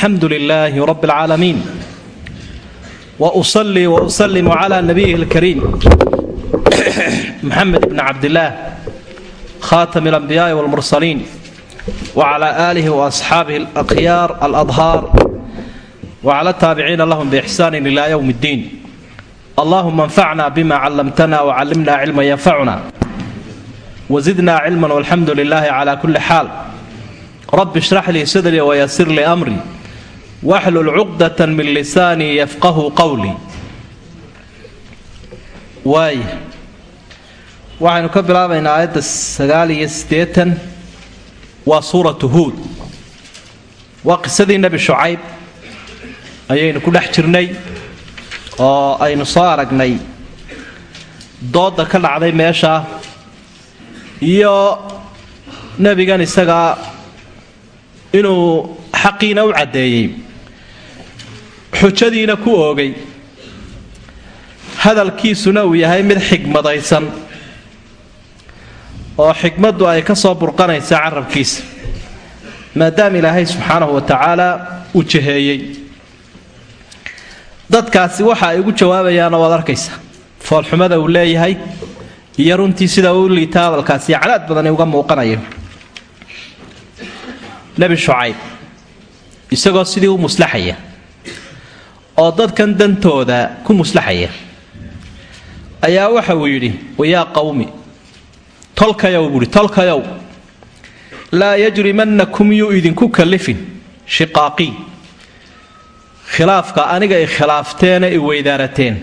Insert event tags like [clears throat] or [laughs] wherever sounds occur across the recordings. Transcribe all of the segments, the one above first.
alxamdu lilaahi rab alcaalamiin wa usalli wa usalimu calaa nabiyihi alkariim [coughs] maxamed ibni cabdillaah khaatami alambiyaai walmursaliin wa calaa aalihi wa asxaabihi alakhyaar aladhaar wa cala taabiciina lahum biixsaanin ilaa yowm ddiin allahuma anfacna bima callamtana wa callimna cilman yanfacuna wazidna cilman walxamdu lilaahi cala kulli xaal rabbi ishrax lii sadrii wayasir lii amrii waxlul cuqdata min lisaanii yafqahu qowlii waaya waxaynu ka bilaabaynaa aayadda sagaal iyo siddeetan waa suuratu huud. Waa qisadii nebi shucayb ayaynu ku dhex jirnay oo aynu soo aragnay. Doodda ka dhacday meesha iyo nebigan isagaa inuu xaqiina u caddeeyey xujadiina ku oogay. Hadalkiisuna uu yahay mid xigmadaysan oo xikmaddu ay ka soo burqanaysa carabkiisa maadaama ilaahay subxaanahu wa tacaala uu jaheeyey dadkaasi waxa ay ugu jawaabayaana waad arkaysa foolxumada uu leeyahay iyo runtii sida uu liita hadalkaasi canaad badani uga muuqanaya nebi shucayb isagoo sidii u muslaxaya oo dadkan dantooda ku muslaxaya ayaa waxa uu yidhi wayaa qawmi tolkayow buuhi tolkayow laa yajrimannakum yuu idinku kallifin shiqaaqii khilaafka aniga i khilaafteena i weydaarateen.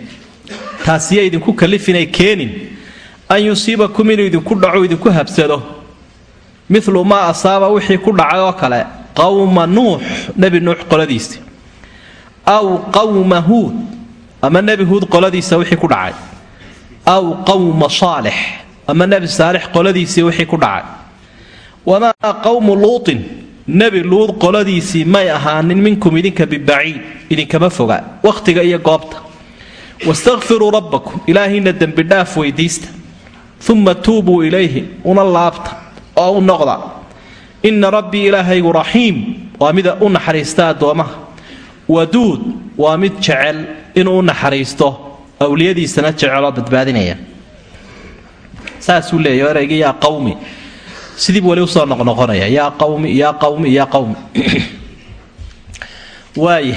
Taasiya idinku kallifinay keenin. An yusiibakum inuu idinku dhaco idinku habsado. Milu maa asaaba wixii ku dhacay oo kale qawma nuux nebi nuux qoladiisa aw qawma huud. Ama nebi huud qoladiisa wixii ku dhacay. Aw qawma saalix. Ama nebi saalix qoladiisii wixii ku dhacay. Wamaa qawmu luutin. Nebi luud qoladiisii may ahaanin minkum idinka bibaciid idinkama foga. Wakhtiga iyo goobta. Wastakfiruu rabbakum. Ilaahayna dembidhaaf weydiista. Uma tuubuu ilayhi. Una laabta. Oo u noqda. Inna rabbii ilaahaygu raxiim waa mida u naxariista addoomaha waduud waa mid jecel inuu naxariisto awliyadiisana jeceloo badbaadinaya. Saasuu leeya ereygii yaa qawmi sidiibu weli u soo noqnoqonaya yaa qawmi yaa qawmi yaa qawmi. [clears throat] Waaya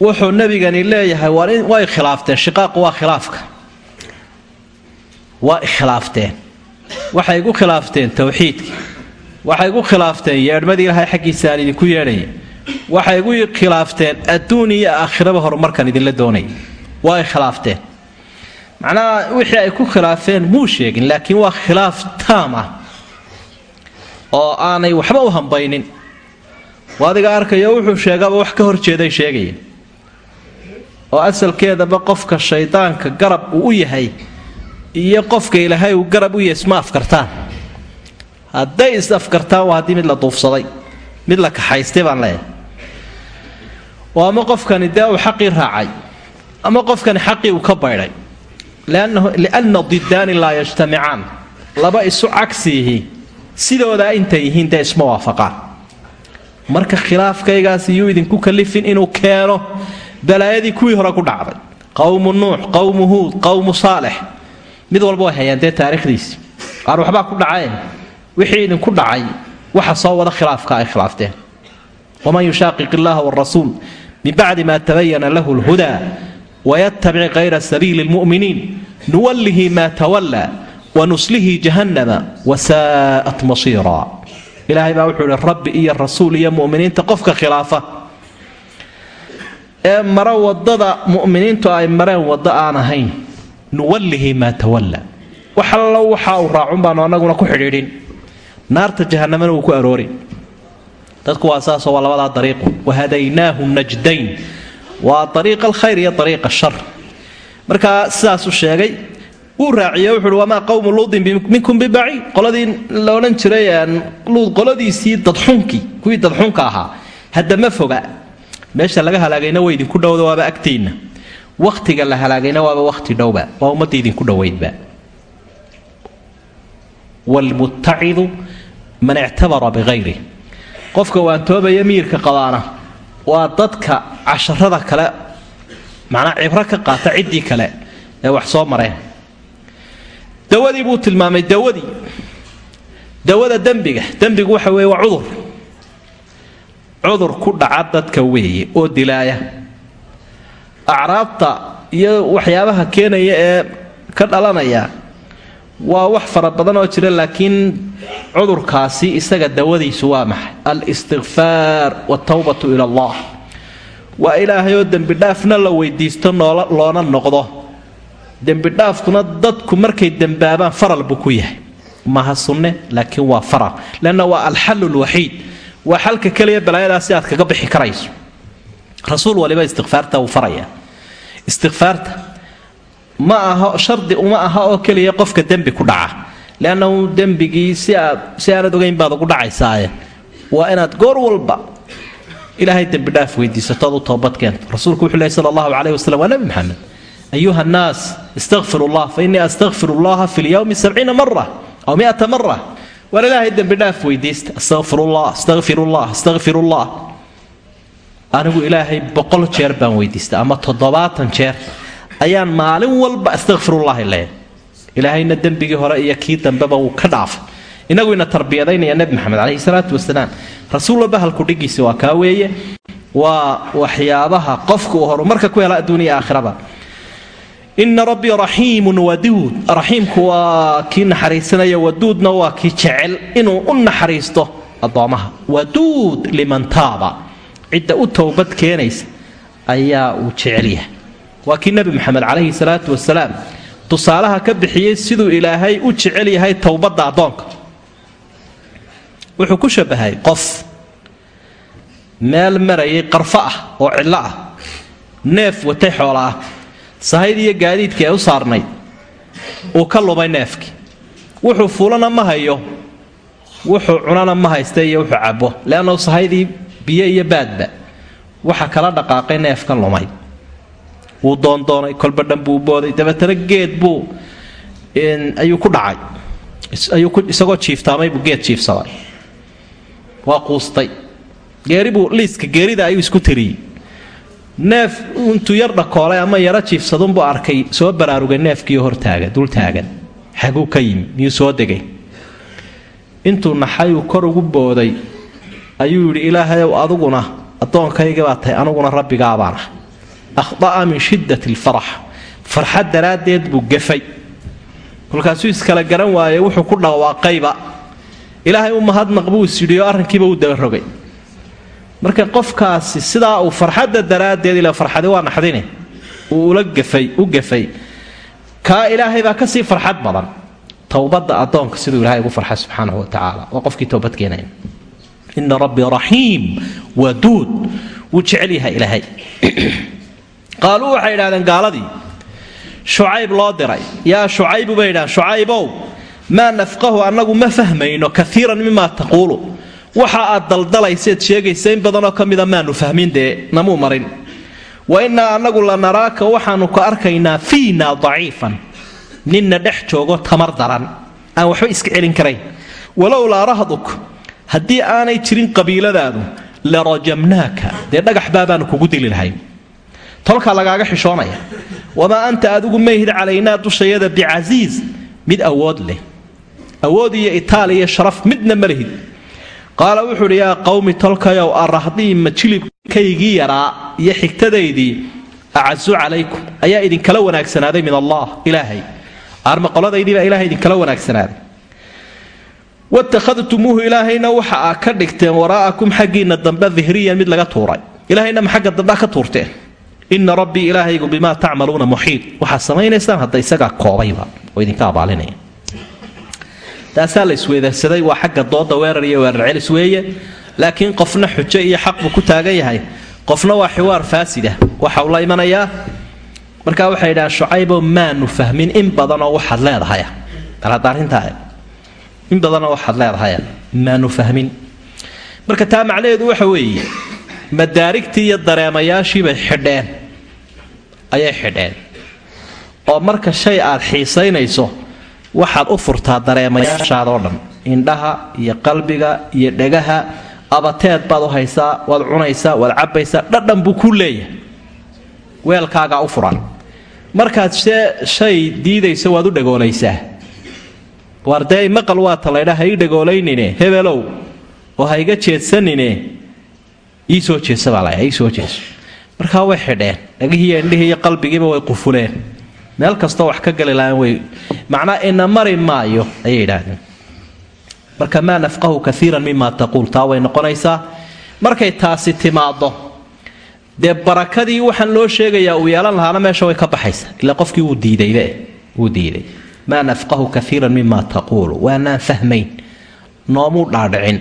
wuxuu nabigani leeyahay way khilaafteen shiqaaqu waa khilaafka. Waa ikhilaafteen waxay igu khilaafteen towxiidkii waxay igu khilaafteen yeedhmadii ilaahay xaggiisa aan idinku yeedhaya waxay igu khilaafteen adduun iyo aakhiraba horumarkan idinla doonaya waa ikhilaafteen macnaha wixii ay ku khilaafeen muu sheegin laakiin waa khilaaf taam ah oo aanay waxba u hambaynin. Adiga arkayo wuxuu sheegaba wax ka horjeeday sheegaya oo asalkeedaba qofka shaydaanka garab uu u yahay iyo qofka ilaahay uu garab u yahay isma afkartaan hadday is afkartaan waa haddii mid la duufsaday mid la kaxaystay baan leeyahay oo ama qofkani dee uu xaqii raacay? Ama qofkani xaqii uu ka baydhay? Lianna didaani laa yajtamicaan laba isu cagsiihi sidoodaa intay yihiin dee isma waafaqaan. Marka khilaafkaygaas iyuu idinku kalifin inuu keeno balaayadii kuwii hore ku dhacday. Qawmu nuux qawmu huud qawmu saalix. Mid walba way hayaan dee taarikhdiisi qaar waxbaa ku dhaceen wixii idinku dhacay waxa soo wada khilaafka ay khilaafteen waman yushaaqiq illaha wrasuul min bacdi ma tabayana lahu lhudaa wayatabic kayra sabiili lmu'miniin nuwallihi ma tawallaa wanuslihi jahannama wasaa'at masiira ilaahay baa wuxuu ihi rabbi iyo rasuul iyo mu'miniinta qofka khilaafa ee maro waddada mu'miniintu ay mareen waddo aan ahayn nuwallihi maa tawalla wax allo waxa uu raacun baanu annaguna ku xidhiidhin naarta jahanamana wuu ku aroori dadku waa saasoo waa labadaa dariiqu wahadaynaahu najdayn. Waa ariiqa alkhayr iyo ariiqa ashar markaa sidaasuu sheegay wuu raaciye wuxuuhi wamaa qawmu luudin minkum bibaciid qoladii la odhan jiray luud qoladiisii dadxunkii kuwii dadxunka ahaa. Haddama foga. Meesha laga halaagayna way idinku dhowda waaba agtiinna wakhtiga la halaagayna waaba wakhti dhowba. Waa ummadda idinku dhowaydba. Wlmuttacidu man ictabara bihayrih qofka waantoobaya miyirka qabaana waa dadka casharada kale macnaa cibro ka qaata ciddii kale ee wax soo mareen. Dawadii buu tilmaamay dawadii dawada dembiga dembigu waxa weeye waa cudur. Cudur ku dhaca dadka weeye oo dilaaya. Acraabta iyo waxyaabaha keenaya ee ka dhalanaya waa wax fara badan oo jira laakiin cudurkaasi isaga dawadiisu waa maxay? Al-istikfaar waltawbatu ila allah. Waa ilaahay oo dembidhaafna la weydiisto loona noqdo. Dembidhaafkuna dadku markay dembaabaan faral buu ku yahay. Maha sunne laakiin waa faral. Leanna waa alxal lwaxiid waa xalka keliya balaayadaasi aad kaga bixi karayso. Rasuul waliba istikfaarta uu faraya istikfaarta ma aha shardi uma aha oo keliya qofka dembi ku dhaca. Leannahu dembigii si aanad ogeyn baad ugu dhacaysaaye. Waa inaad goor walba ilaahay dembidhaaf weydiisatood u toobad keento. Rasuulku wuxuu lehy sala allahu caleyh wasalam waa nebi maxamed ayuha nnaas istakfiru llah fa innii astakfiru llaha fi lyowmi sabciina mara aw miata mara waar ilaahay dembidhaaf weydiista astaqfirullah astaqfirullah astaqfirullah anigu ilaahay boqol jeer baan weydiista ama toddobaatan jeer ayaan maalin walba astaqfirullahi leeya ilaahayna dembigii hore iyo kii dambeba wuu ka dhaafay inagu ina tarbiyadaynaya nebi maxamed caleyhi salaatu wasalaam. Rasuulla bahalku dhigiisi waa kaa weeye. Waa waxyaabaha qofka uu horumarka ku hela adduuniya aakhiraba ina rabbii raxiimun waduud raxiimku waa kii naxariisanaya waduudna waa kii jecel inuu u naxariisto addoommaha. Waduud liman taaba. Cidda u towbad keenaysa ayaa uu jecel yahay waa kii nebi maxamed calayhi salaatu wasalaam tusaalaha ka bixiyey siduu ilaahay u jecel yahay towbadda addoonka. Wuxuu ku shabahay qof meel marayay qarfo ah oo cidlo ah neef watay xoola ah sahayd iyo gaadiidkii ay u saarnayd uu ka lumay neefkii wuxuu fuulana ma hayo wuxuu cunana ma haysta iyo wuxuu cabo leannau sahaydii biyo iyo baadba. Waxa kala dhaqaaqay neefkan lumay wuu doondoonay kolba dhan buu booday dabeetana geed buu ayuu ku dhacay. Isagoo jiiftaamaybuu geed jiifsaday waa quustay. Geeribuu liiska geerida ayuu isku tiriyey. Neef intuu yar dhakoolay ama yaro jiifsadunbuu arkay soo baraarugay neefkiio hortaagan dul taagan. Xaguu ka yimi miyuu soo degay. Intuu naxayuu kor ugu booday ayuu yidhi ilaahayow aduguna addoonkayga baa tahay aniguna rabbigaabaan ah akhda'a min shiddat alfarax farxad daraaddeed buu gafay kolkaasuu iskala garan waaye wuxuu ku dhawaaqayba ilaahay u mahadnaq buu isyidhioo arrinkiiba u dabarogay marka qofkaasi sidaa uu farxadda daraaddeed ila farxadi waa naxdine uu ula gafay u gafay kaa ilaahay baa ka sii farxad badan towbadda addoonka siduu ilahay ugu farxay subxaanahu wa tacaala waa qofkii towbad keenaya ina rabbii raxiim waduud wuu jecel yahay ilaahay qaaluu waxay idhahdeen gaaladii shucayb loo diray. Yaa shucaybu bay idhahdeen shucaybow maa nafqahu annagu ma fahmayno kaiiran mimaa taquulu. Waxa aad daldalaysad sheegaysa in badanoo ka mida maanu fahmin dee namuu marin. Wa innaa annagu la naraaka waxaanu ka arkaynaa fiina daciifan. Ninna dhex joogo tamar daran. Aan waxba iska celin karayn walowlaa rahduk haddii aanay jirin qabiiladaadu la rajamnaaka dee dhagax baabaanu kugu dili lahayn tolkaa lagaaga xishoonaya. Wamaa anta adigu mayhid calaynaa dushayada bicasiiz mid awood leh. Awood iyo itaal iyo sharaf midna ma lihid. Qaala wuxuu udhi yaa qawmi tolkayow arrahdii ma yaraa iyo xigtadaydii acasu calaykum. Ayaa idinkala wanaagsanaaday min allah ilaahay. Arma qoladaydii baa ilahay idinkala wanaagsanaaday watakhadtumuuhu ilaahayna waxa aa ka dhigteen waraa'akum xaggiinna dambe dihriyan mid laga tuuray. Ilaahayna ma xagga dambe ka tuurteen ina rabbii ilaahaygu bimaa tacmaluuna muxiid waxaad samaynaysaan hadda isagaa koobayba. Oo idinka abaalinaya taasaa la isweedarsaday waa xagga dooda weerar iyo weerar celis weeye. Laakiin qofna xujo iyo xaq buu ku taagan yahay. Qofna waa xiwaar faasida. Waxa uu la imanayaa markaa waxay yidhahaan shucaybo maanu fahmin in badanoo waxaad leedahay alaad arrintaa in badanoo waxaad leedahay maanu fahmin. Marka taa macnaheedu waxa weeye madaarigtii iyo dareemayaashiibay xidheen ayay xidheen. Oo marka shay aad xiisaynayso waxaad u furtaa dareemayaashaadoo dhan. Indhaha iyo qalbiga iyo dhegaha abateed baad u haysaa waad cunaysaa waad cabbaysaa dhadhan buu ku leeyahay. Weelkaagaa u furan markaad see shay diidayso waad u dhagoolaysaa waar maqal waata laydha ha ii dhagoolaynin hebelow oo ha iga jeedsanine ii soo jeesa baa la ii soo jeeso markaa way xidheen. Dhagihiiyo indhihii iyo qalbigiiba way qufuleen meel kastoo wax ka gali lahaan way. Macnaa ina mari maayo ayay yidhaahdeen. Marka maa nafqahu kaiiran mima taquul taa way noqonaysaa. Markay taasi timaado dee barakadii waxaan loo sheegayaa uu yeelan lahaana meesha way ka baxaysa ila qofkii wuu diidaybe wuu diiday. Maa nafqahu kaiiran mima taquulu waanaan fahmayn noomuu dhaadhicin.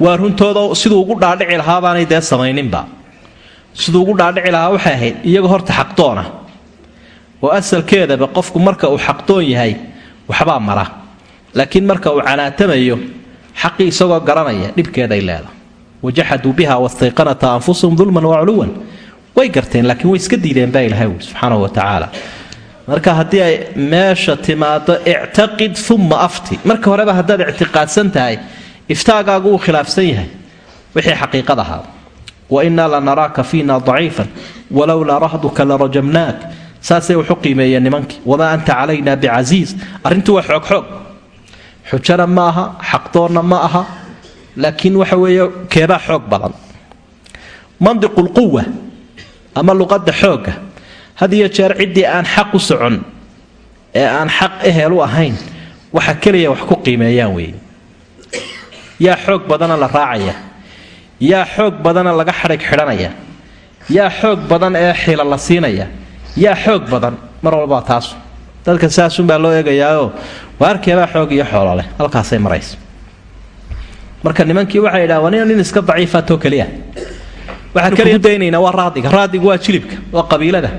Waa runtooda siduu ugu dhaadhici lahaabaanay dee samayninba siduu ugu dhaadhici lahaa waxay ahayd iyaga horta xaqdoona oo asalkeedaba qofku marka uu xaqdoon yahay waxbaa mara. Laakiin marka uu canaatamayo xaqii isagoo garanaya dhibkeeday leedahay. Wajaxaduu biha wastayqanata anfusahum dulman waculuwan way garteen laakiin way iska diideen baa ilahay wi subxaanahu wa tacaala. Marka haddii ay meesha timaado ictaqid uma afti. Marka horeba haddaad ictiqaadsan tahay iftaagaagu uu khilaafsan yahay. Wixii xaqiiqad ahaa wa innaa la naraaka fiina daciifan walowlaa rahduka la rajamnaak saasay waxu qiimeeyeen nimankii wamaa anta calayna bicasiiz arrintu waa xoogxoog xujana ma aha xaqdoonna ma aha laakiin waxa weeye keebaa xoog badan mandiqulquwa ama luqadda xoogga had jeer ciddii aan xaq u socon ee aan xaq ehel u ahayn waxa keliya wax ku qiimeeyaan weeye yaa xoog badana la raacaya yaa xoog badana laga xadhig xidhanaya. Yaa xoog badan ee xila la siinaya. Yaa xoog badan mar walbaa taasu dadka saasunbaa loo eegayaao waarkeebaa xoog iyo xoololeh halkaasay maraysa marka nimankii waxay yidhaha waa nin iska daciifatoo keliya. Waxaan kugu daynaynaa waa raadiga. Raadigu waa jilibka waa qabiilada.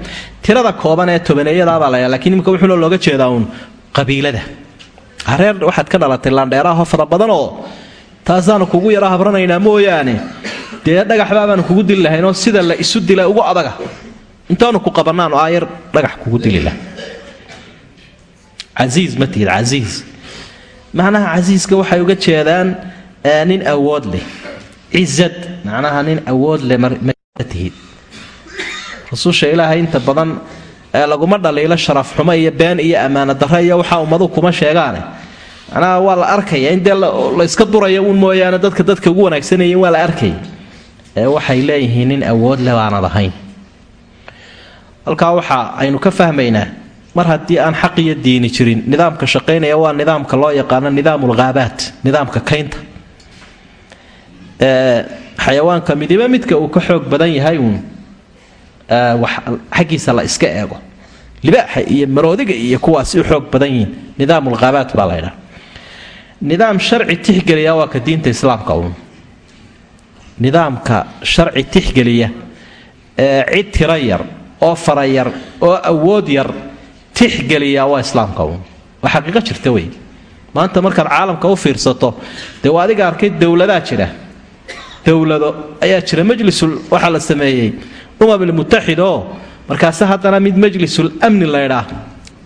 Tirada kooban ee tobaneeyadaabaa la lakiin imika wuxuuna looga jeedaa uun qabiilada. Reer waxaad ka dhalatay laandheeraho fara badan oo taasaanu kugu yara habranaynaa mooyaane. Dee dhagaxbaabaanu kugu dili sida la isu dila ugu adaga. Intaanu ku qabanaanu aayar dhagax kugu dili laha casiiz ma macnaha casiiska waxay uga jeedaan nin awood leh. Cizad macnaha nin awood leh ma rasuusha ilaahay inta badan laguma dhaliilo sharaf xumo iyo been iyo ammaano darre iyo waxaa ummadu kuma sheegaane macnaha waa la arkaya. In dee la iska duraya uun mooyaane dadka dadka ugu wanaagsanayeen waa la arkaya. Ee waxay leeyihiin nin awood leh baanad ahayn. Halkaa waxa aynu ka fahmaynaa mar haddii aan xaq iyo diini jirin nidaamka shaqaynaya waa nidaamka loo yaqaano nidaamulghaabaat nidaamka kaynta. Xayawaanka midiba midka uu ka xoog badan yahay uun xaggiisa la iska eego. Libaaxa iyo maroodiga iyo kuwaasi u xoog badan yihiin nidaamulghaabaat baa laydhaa nidaam sharci tixgeliya waa ka diinta islaamka uun. Nidaamka sharci tixgeliya ee cid tiro yar oo fara yar oo awood yar tixgeliya waa islaamka uun. Waa xaqiiqo jirta wey. Maanta markaad caalamka u fiirsato dee waa adiga arkay dowladaa jira. Dowlado ayaa jira majlisul waxaa la sameeyey. Umamilmutaxid markaase haddana mid majlisul amni laydhaa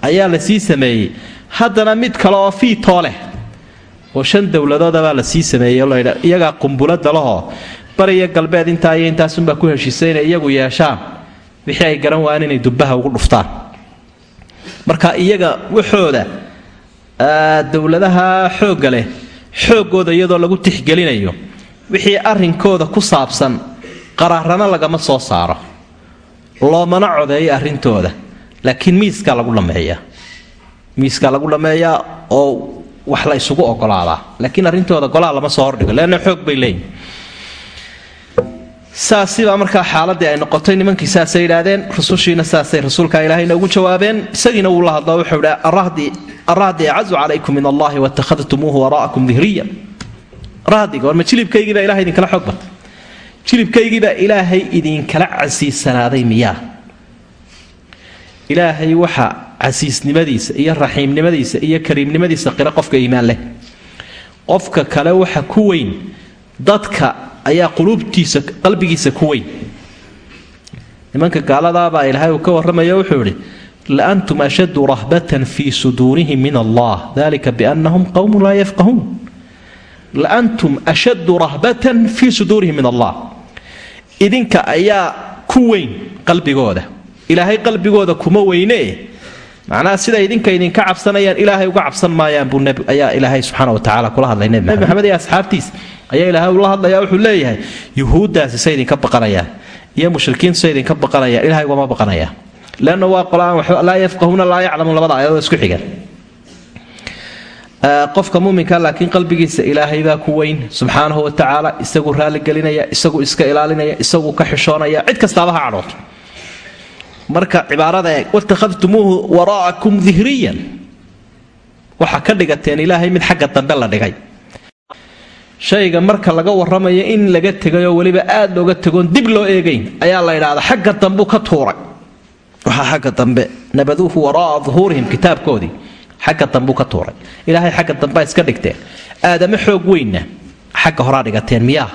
ayaa la sameeyey. Haddana mid kale oo fiitoo leh oo shan dowladoodabaa la sii sameeyey iyagaa qumbulada lahoo bariyo galbeed intaa iyo intaasunbaa ku heshiisay inay iyagu yeeshaan wixii ay garan waayeen inay dubbaha ugu dhuftaan. Marka iyaga waxooda dowladaha xoogga leh xooggooda iyadoo lagu tixgelinayo wixii arrinkooda ku saabsan qaraarana lagama soo saaro. Loomana codeeyo arrintooda. Laakiin miiskaa lagu dhammeeyaa miiskaa lagu dhammeeyaa oo wax la isugu ogolaadaa laakiin arrintooda golaa lama soo hordhigo leanna xoog bay leeyihiin saasibaa markaa xaaladii ay noqotay nimankii saasay yidhaahdeen rusushiina saasay rasuulka ilaahayna ugu jawaabeen isagiina wuu la hadlo wuxuu idhi arahdi acazu calaykum min allahi watakhadtumuuhu wara'akum dihriya rahdiga warma jilibkaygiibaa ilahay idinkala xoog batay jilibkaygiibaa ilaahay idinkala casiisanaaday miyaa. Ilaahay waxa casiisnimadiisa iyo raxiimnimadiisa iyo kariimnimadiisa qira qofka iimaan leh. Qofka kale waxa ku weyn dadka ayaa quluubtiisa qalbigiisa ku weyn. Nimanka gaaladaabaa ilaahay uu ka warramaya wuxuu idhi laantum ashaddu rahbatan fii suduurihim min allah dalika biannahum qowmun laa yafqahuun. La antum ashaddu rahbatan fii suduurihim min allah. Idinka ayaa ku weyn qalbigooda. Ilaahay qalbigooda kuma weynee macnaha sida idinka idinka cabsanayaan ilaahay uga cabsan maayaan buu ayaa ilaahay subxaana wa tacala kula hadlay. Nebi maxamed iyo asxaabtiisa ayaa ilaahay ula hadlaya wuxuu leeyahay yuhuuddaasi say idinka baqanayaan iyo mushrikiintu say idinka baqanayaan ilahay ugama baqanayaan. Leanna waa qolaan laa yafqahuuna laa yaclamuun labada ayadoo isku xigan qofka muminka laakiin qalbigiisa ilaahay baa ku weyn subxaanahu wa tacaala isagu raaligelinaya isagu iska ilaalinaya isagu ka xishoonaya cid kastaaba ha cadhooto marka cibaarada eeg watakhadtumuuhu waraa'akum dihriyan waxaa ka dhigateen ilaahay mid xagga dambe la dhigay. Shayga marka laga warramayo in laga tegayoo weliba aad looga tegoon dib loo eegayn ayaa la idhaahdaa xagga dambu ka tuuray. Waxaa xagga dambe nabaduuhu waraa'a duhuurihim kitaabkoodii. Xagga dambuu ka tuuray. Ilaahay xagga dambea iska dhigteen. Aadame xoog weynna xagga horaa dhigateen miyaa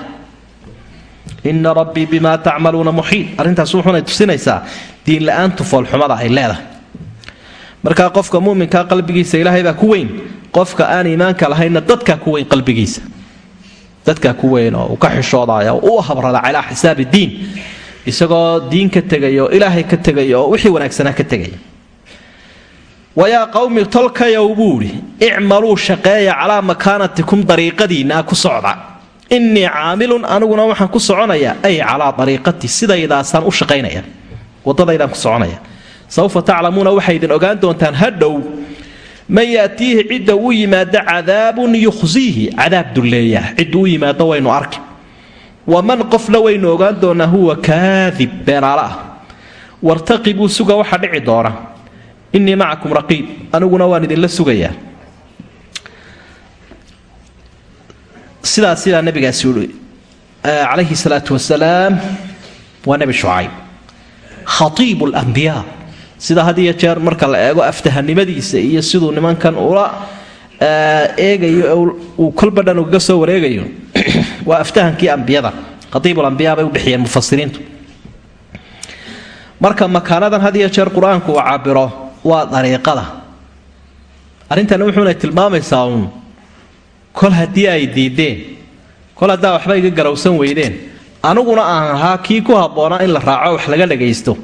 ina rabbii bimaa tacmaluuna muxiid arrintaas wuxuunay tusinaysaa diinla-aantu foolxumada ay leedahay. Qofka muminkaa qalbigiisa ilaahay baa ku weyn qofka aan iimaanka lahaynna dadkaa ku weyn qalbigiisa. Dadkaa ku weyn oo ka xishoodaya oo u habrada calaa xisaabi diin. Isagoo diin ka ilaahay ka tegaya wixii wanaagsanaa ka tegaya wayaa qawmi tolkayow buu idhi icmaluu shaqeeya calaa makaanatikum dariiqadiinaa ku socda innii caamilun aniguna waxaan ku soconayaa ay calaa dariiqati sidaydaasaan u shaqaynaya wadadaydaan ku soconaya. Sawfa taclamuuna waxay idin ogaan doontaan hadhow man yaatiihi cidda u yimaada cadaabun yukhsiihi cadaab dulleeya cidda u yimaado waynu arki. Waman qofna waynu ogaan doonaa huwa kaadib beenaale ah. Wartaqibuu suga waxa dhici doona. Innii macakum raqiib aniguna waan idinla sugayaa sidaas sidaa nabigaasi ui calayhi salaatu wasalaam waa nebi shucayb khatiibu lambiyaa sida had jeer marka la eego aftahanimadiisa iyo siduu nimankan ula eegayo uu kolba dhan ugaga soo wareegayo [clears throat] waa aftahankii ambiyada khatiibulambiyaa bay udhexiyeen mufasiriintu marka makaanadan had jeer qur'aanku uu cabiro waa dariiqada. Arrintani wuxuuna tilmaamaysaa uun kol haddii ay diideen kol haddaa waxba iga garowsan weydeen aniguna aan ahaa kii ku habboonaa in la raaco wax laga dhagaysto.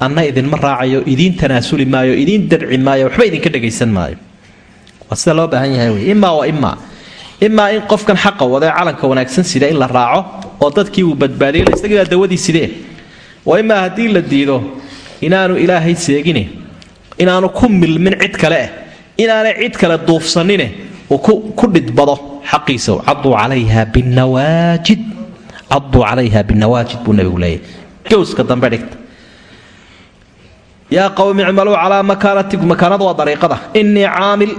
Anna idinma raacayo idiin tanaasuli maayo idiin darci maayo waxba idinka dhagaysan maayo. Waa sida loo baahan yahay wey imaa wa imaa. Imaa in qofkan xaqa wadae calanka wanaagsan sida in la raaco oo dadkii uu badbaadiyay isagiibaa dawadii sidee. Wa imaa haddii la diido inaanu ilaahay seegine inaanu ku milmin cid kale eh inaanay cid kale duufsanine uu ku dhidbado xaqiisa caduu calayha binawaajid caduu calayha binawaajid buu nabigu leeyahy gowska dambe dhigta. Yaa qowmi icmaluu calaa makaanatikum makaanada waa dariiqada. Innii caamil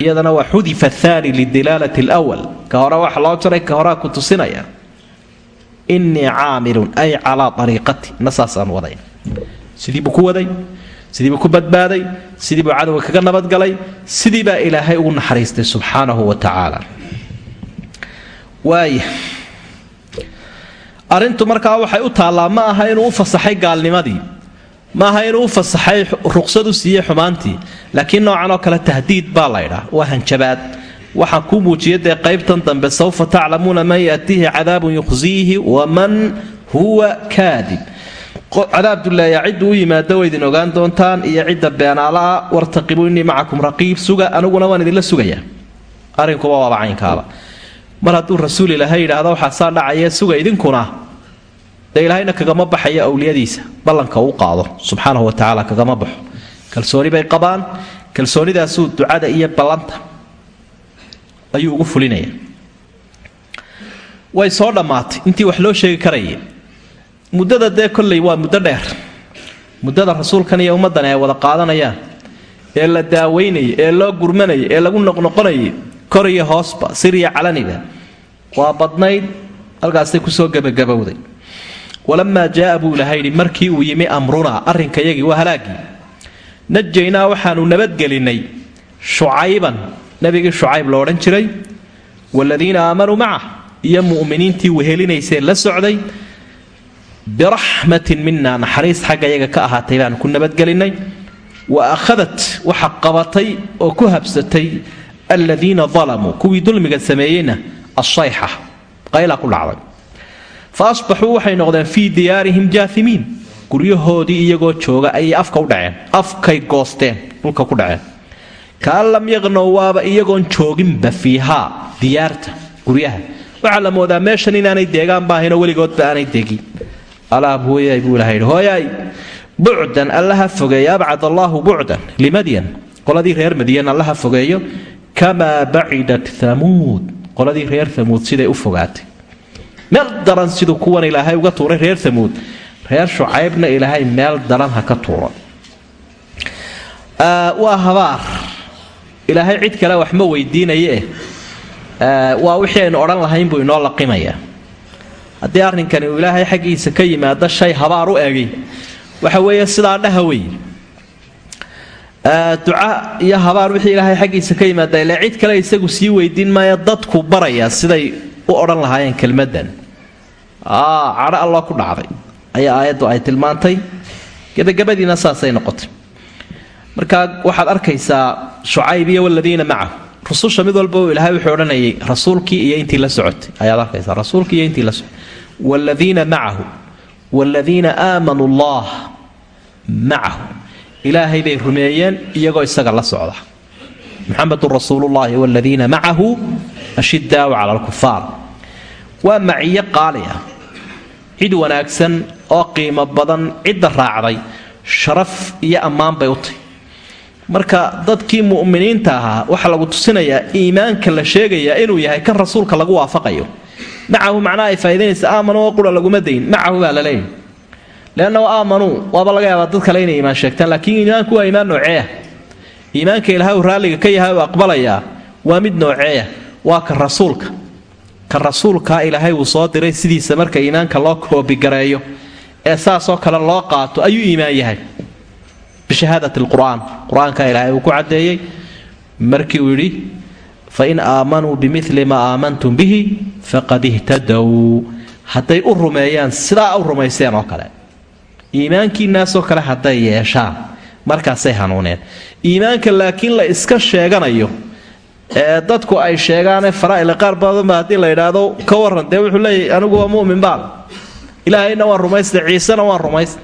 iyadana waa xudifa aani lidilaalati lwal ka hore waxa loo jaray ka horaa ku tusinaya. Innii caamilun ay calaa ariiqati na saasaan waday sidii buu ku waday sidii buu ku badbaaday sidii buu cadowga kaga nabadgalay sidii baa ilaahay ugu naxariistay subxaanahu wa tacaala. Waaya arrintu markaa waxay u taallaa ma aha inuu u fasaxay gaalnimadii ma aha inuu u fasaxay ruqsad u siiyey xumaantii laakiin noocan oo kale tahdiid baa laydhaa waa hanjabaad waxaan kuu muujiya dee qaybtan dambe sawfa taclamuuna man yaatiihi cadaabun yukhsiihi waman huwa kaadib cadaab duleeya ciddu u yimaado way idin ogaan doontaan iyo cidda beenaalaah wartaqibuu innii macakum raqiib suga aniguna waan idinla sugayaa. Arrinkuba waaba caynkaaba. Mar hadduu rasuul ilaahay yidhaahdo waxaa saa dhacaya suga idinkuna. Dee ilaahayna kagama baxayo awliyadiisa. Ballanka uu qaado. Subxaanahu wa tacaala kagama baxo. Kalsooni bay qabaan. Kalsoonidaasuu ducada iyo ballanta ayuu ugu fulinaya. Way soo dhammaatay. Intii wax loo sheegi karayay muddada dee kolley waa muddo dheer. Muddada rasuulkan iyo ummaddan ay wada qaadanayaan. Ee la daaweynayay ee loo gurmanayay ee lagu noqnoqonayay kor iyo hoosba sir iyo calaniba waa badnayd halkaasay ku soo gebagabowday. Walamaa jaaa buu ilaha yidhi markii uu yimi amrunaa arrinkayagii waa halaagii. Najaynaa waxaanu nabadgelinnay shucayban nabigii shucayb lo odhan jiray. Waaladiina aamanuu macah iyo mu'miniintii wehelinaysee la socday biraxmatin mina naxariis xagga ka ahaatay baanu ku nabadgelinnay wa akhadat waxa qabatay oo ku habsatay aladiina dalamuu kuwii dulmiga sameeyeyna ashayxa qayla ku dhacday. Fa asbaxuu waxay noqdeen fii diyaarihim jaahimiin guryahoodii iyagoo jooga ayay afka u dhaceen. Afkay goosteen dhulka ku dhaceen. Kaan lam yaqnow waaba iyagoon jooginba fiihaa diyaarta guryaha. Waxaa la moodaa meeshan inaanay deegaan baahino weligoodba aanay degin alaab hooyay buu ilaha yidhi hooyaay bucdan allaha fogeeyo abcad allaahu bucdan limadyan qoladii reer madyan allaha fogeeyo kamaa bacidat hamuud qoladii reer hamuud siday u fogaatay. Meel daran siduu kuwan ilaahay uga tuuray reer hamuud reer shucaybna ilaahay meel daran ha ka tuuro. Waa habaar. Ilaahay cid kale wax ma weydiinaye. Waa wixii aynu odhan lahayn buu inoo laqimaya haddii arrinkani uu ilaahay xaggiisa ka yimaado shay habaar u egay waxa weeye sidaa dhaha wey duca iyo habaar wixii ilaahay xaggiisa ka yimaada ile cid kale isagu sii weydiin maayo dadku baraya siday u odhan lahaayeen kelmadan. Cadho alloo ku dhacday. Ayaa aayaddu ay tilmaantay. Gebagabadiina saasay noqotay. Marka waxaad arkaysaa shucayb iyo waladiina macahu. Rususha mid walba ilaahay wuxuu odhanayay rasuulkii iyo intii la socotay. Ayaad arkaysaa rasuulkii iyo intii la socotay waaladiina macahu waaladiina aamanuu allah macahu ilaahay bay rumeeyeen iyagoo isaga la socda muxamedun rasuulullaahi waaladiina macahu ashidaau cala alkufaar waa maciyo qaali ah cid wanaagsan oo qiimo badan cidda raacday sharaf iyo ammaan bay u tahy marka dadkii mu'miniinta ahaa waxaa lagu tusinayaa iimaanka la sheegayaa inuu yahay kan rasuulka lagu waafaqayo macahu macnaha ay faa'idaynaysa aamanuu oo qura laguma dayn macahu baa la leeyahy leannahu aamanuu waaba laga yaabaa dad kale inay iimaan sheegtaan laakiin iimaanku waa iimaan nooceeah iimaanka ilaahay uu raalliga ka yahay uu aqbalayaa waa mid nooceeah waa ka rasuulka. Ka rasuulkaa ilaahay uu soo diray sidiisa marka iimaanka loo koobigareeyo ee saasoo kale loo qaato ayuu iimaan yahay. Bishahaadat lqur'aan qur'aanka fain aamanuu bimili maa aamantum bihi faqad ihtadow hadday u rumeeyaan sidaa u rumayseen oo kale iimaankiinaasoo kale hadday yeeshaan markaasay hanuuneen iimaanka laakiin la iska sheeganayo ee dadku ay sheegaane faraaila qaar badanba haddii la yidhaahdo ka waran dee wuxuu leeyahy anigu waa mumin baal ilaahayna waan rumaysta ciisena waan rumaysta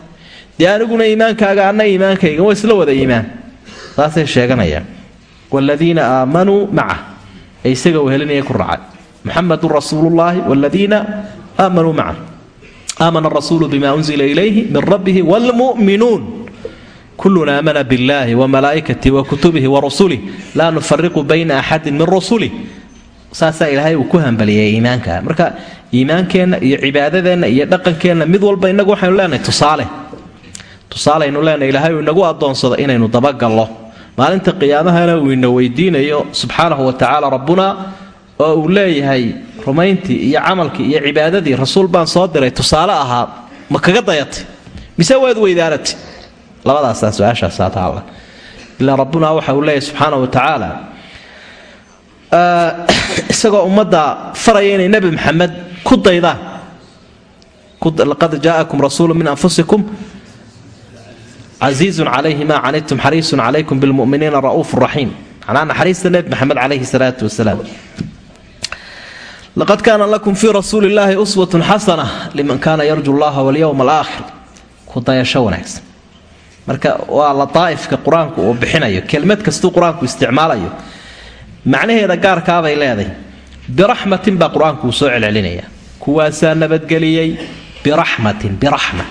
dee aniguna iimaankaaga anna iimaankayga waa isla wada iimaan saasay sheeganayaan waaladiina aamanuu maca ee isaga uu helinaya ku raacay. Muxamedun rasuulullaahi waaladiina aamanuu maca aamana arasuulu bima unzila ilayhi min rabbihi waalmu'minuun kuluna aamana biاllahi wamalaa'ikatihi wakutubihi warusulih laa nufariqu bayna axadin min rusulih saasaa ilaahay ku hambaliyay iimaanka. Marka iimaankeenna iyo cibaadadeenna iyo dhaqankeenna mid walba inagu waxaynu leenahay tusaale. Tusaalaynu leenahay ilaahay inagu adoonsado inaynu dabagallo maalinta qiyaamahana uu ina weydiinayo subxaanahu wa tacaala rabbuna oo uu leeyahay rumayntii iyo camalkii iyo cibaadadii rasuul baan soo diray. Tusaale ahaa ma kaga dayatay? Mise waad weydaaratay labadaasaa su'aashaasaa taalla ilaa rabbuna waxa uu leeyahy subxaana wa tacaala isagoo ummadda faraya inay nebi maxamed ku daydaan laqad jaa'akum rasuulu min anfusikum casiizun calayhi maa canidtum xariisun calaykum bilmuminiina ra'uufu raxiim macnaa naxariista nebi maxamed calayhi salaatu wasalaam laqad kaana lakum fii rasuuli illaahi uswatun xasana liman kaana yarju llaha walyowma alaakhir ku dayasho wanaagsan marka waa ladaa'ifka qur'aanku uu bixinayo kelmad kastuu qur'aanku isticmaalayo macnaheeda gaarkaabay leeday biraxmatin baa qur'aanku uu soo celcelinaya kuwaasaa nabadgeliyey biraxmatin biraxma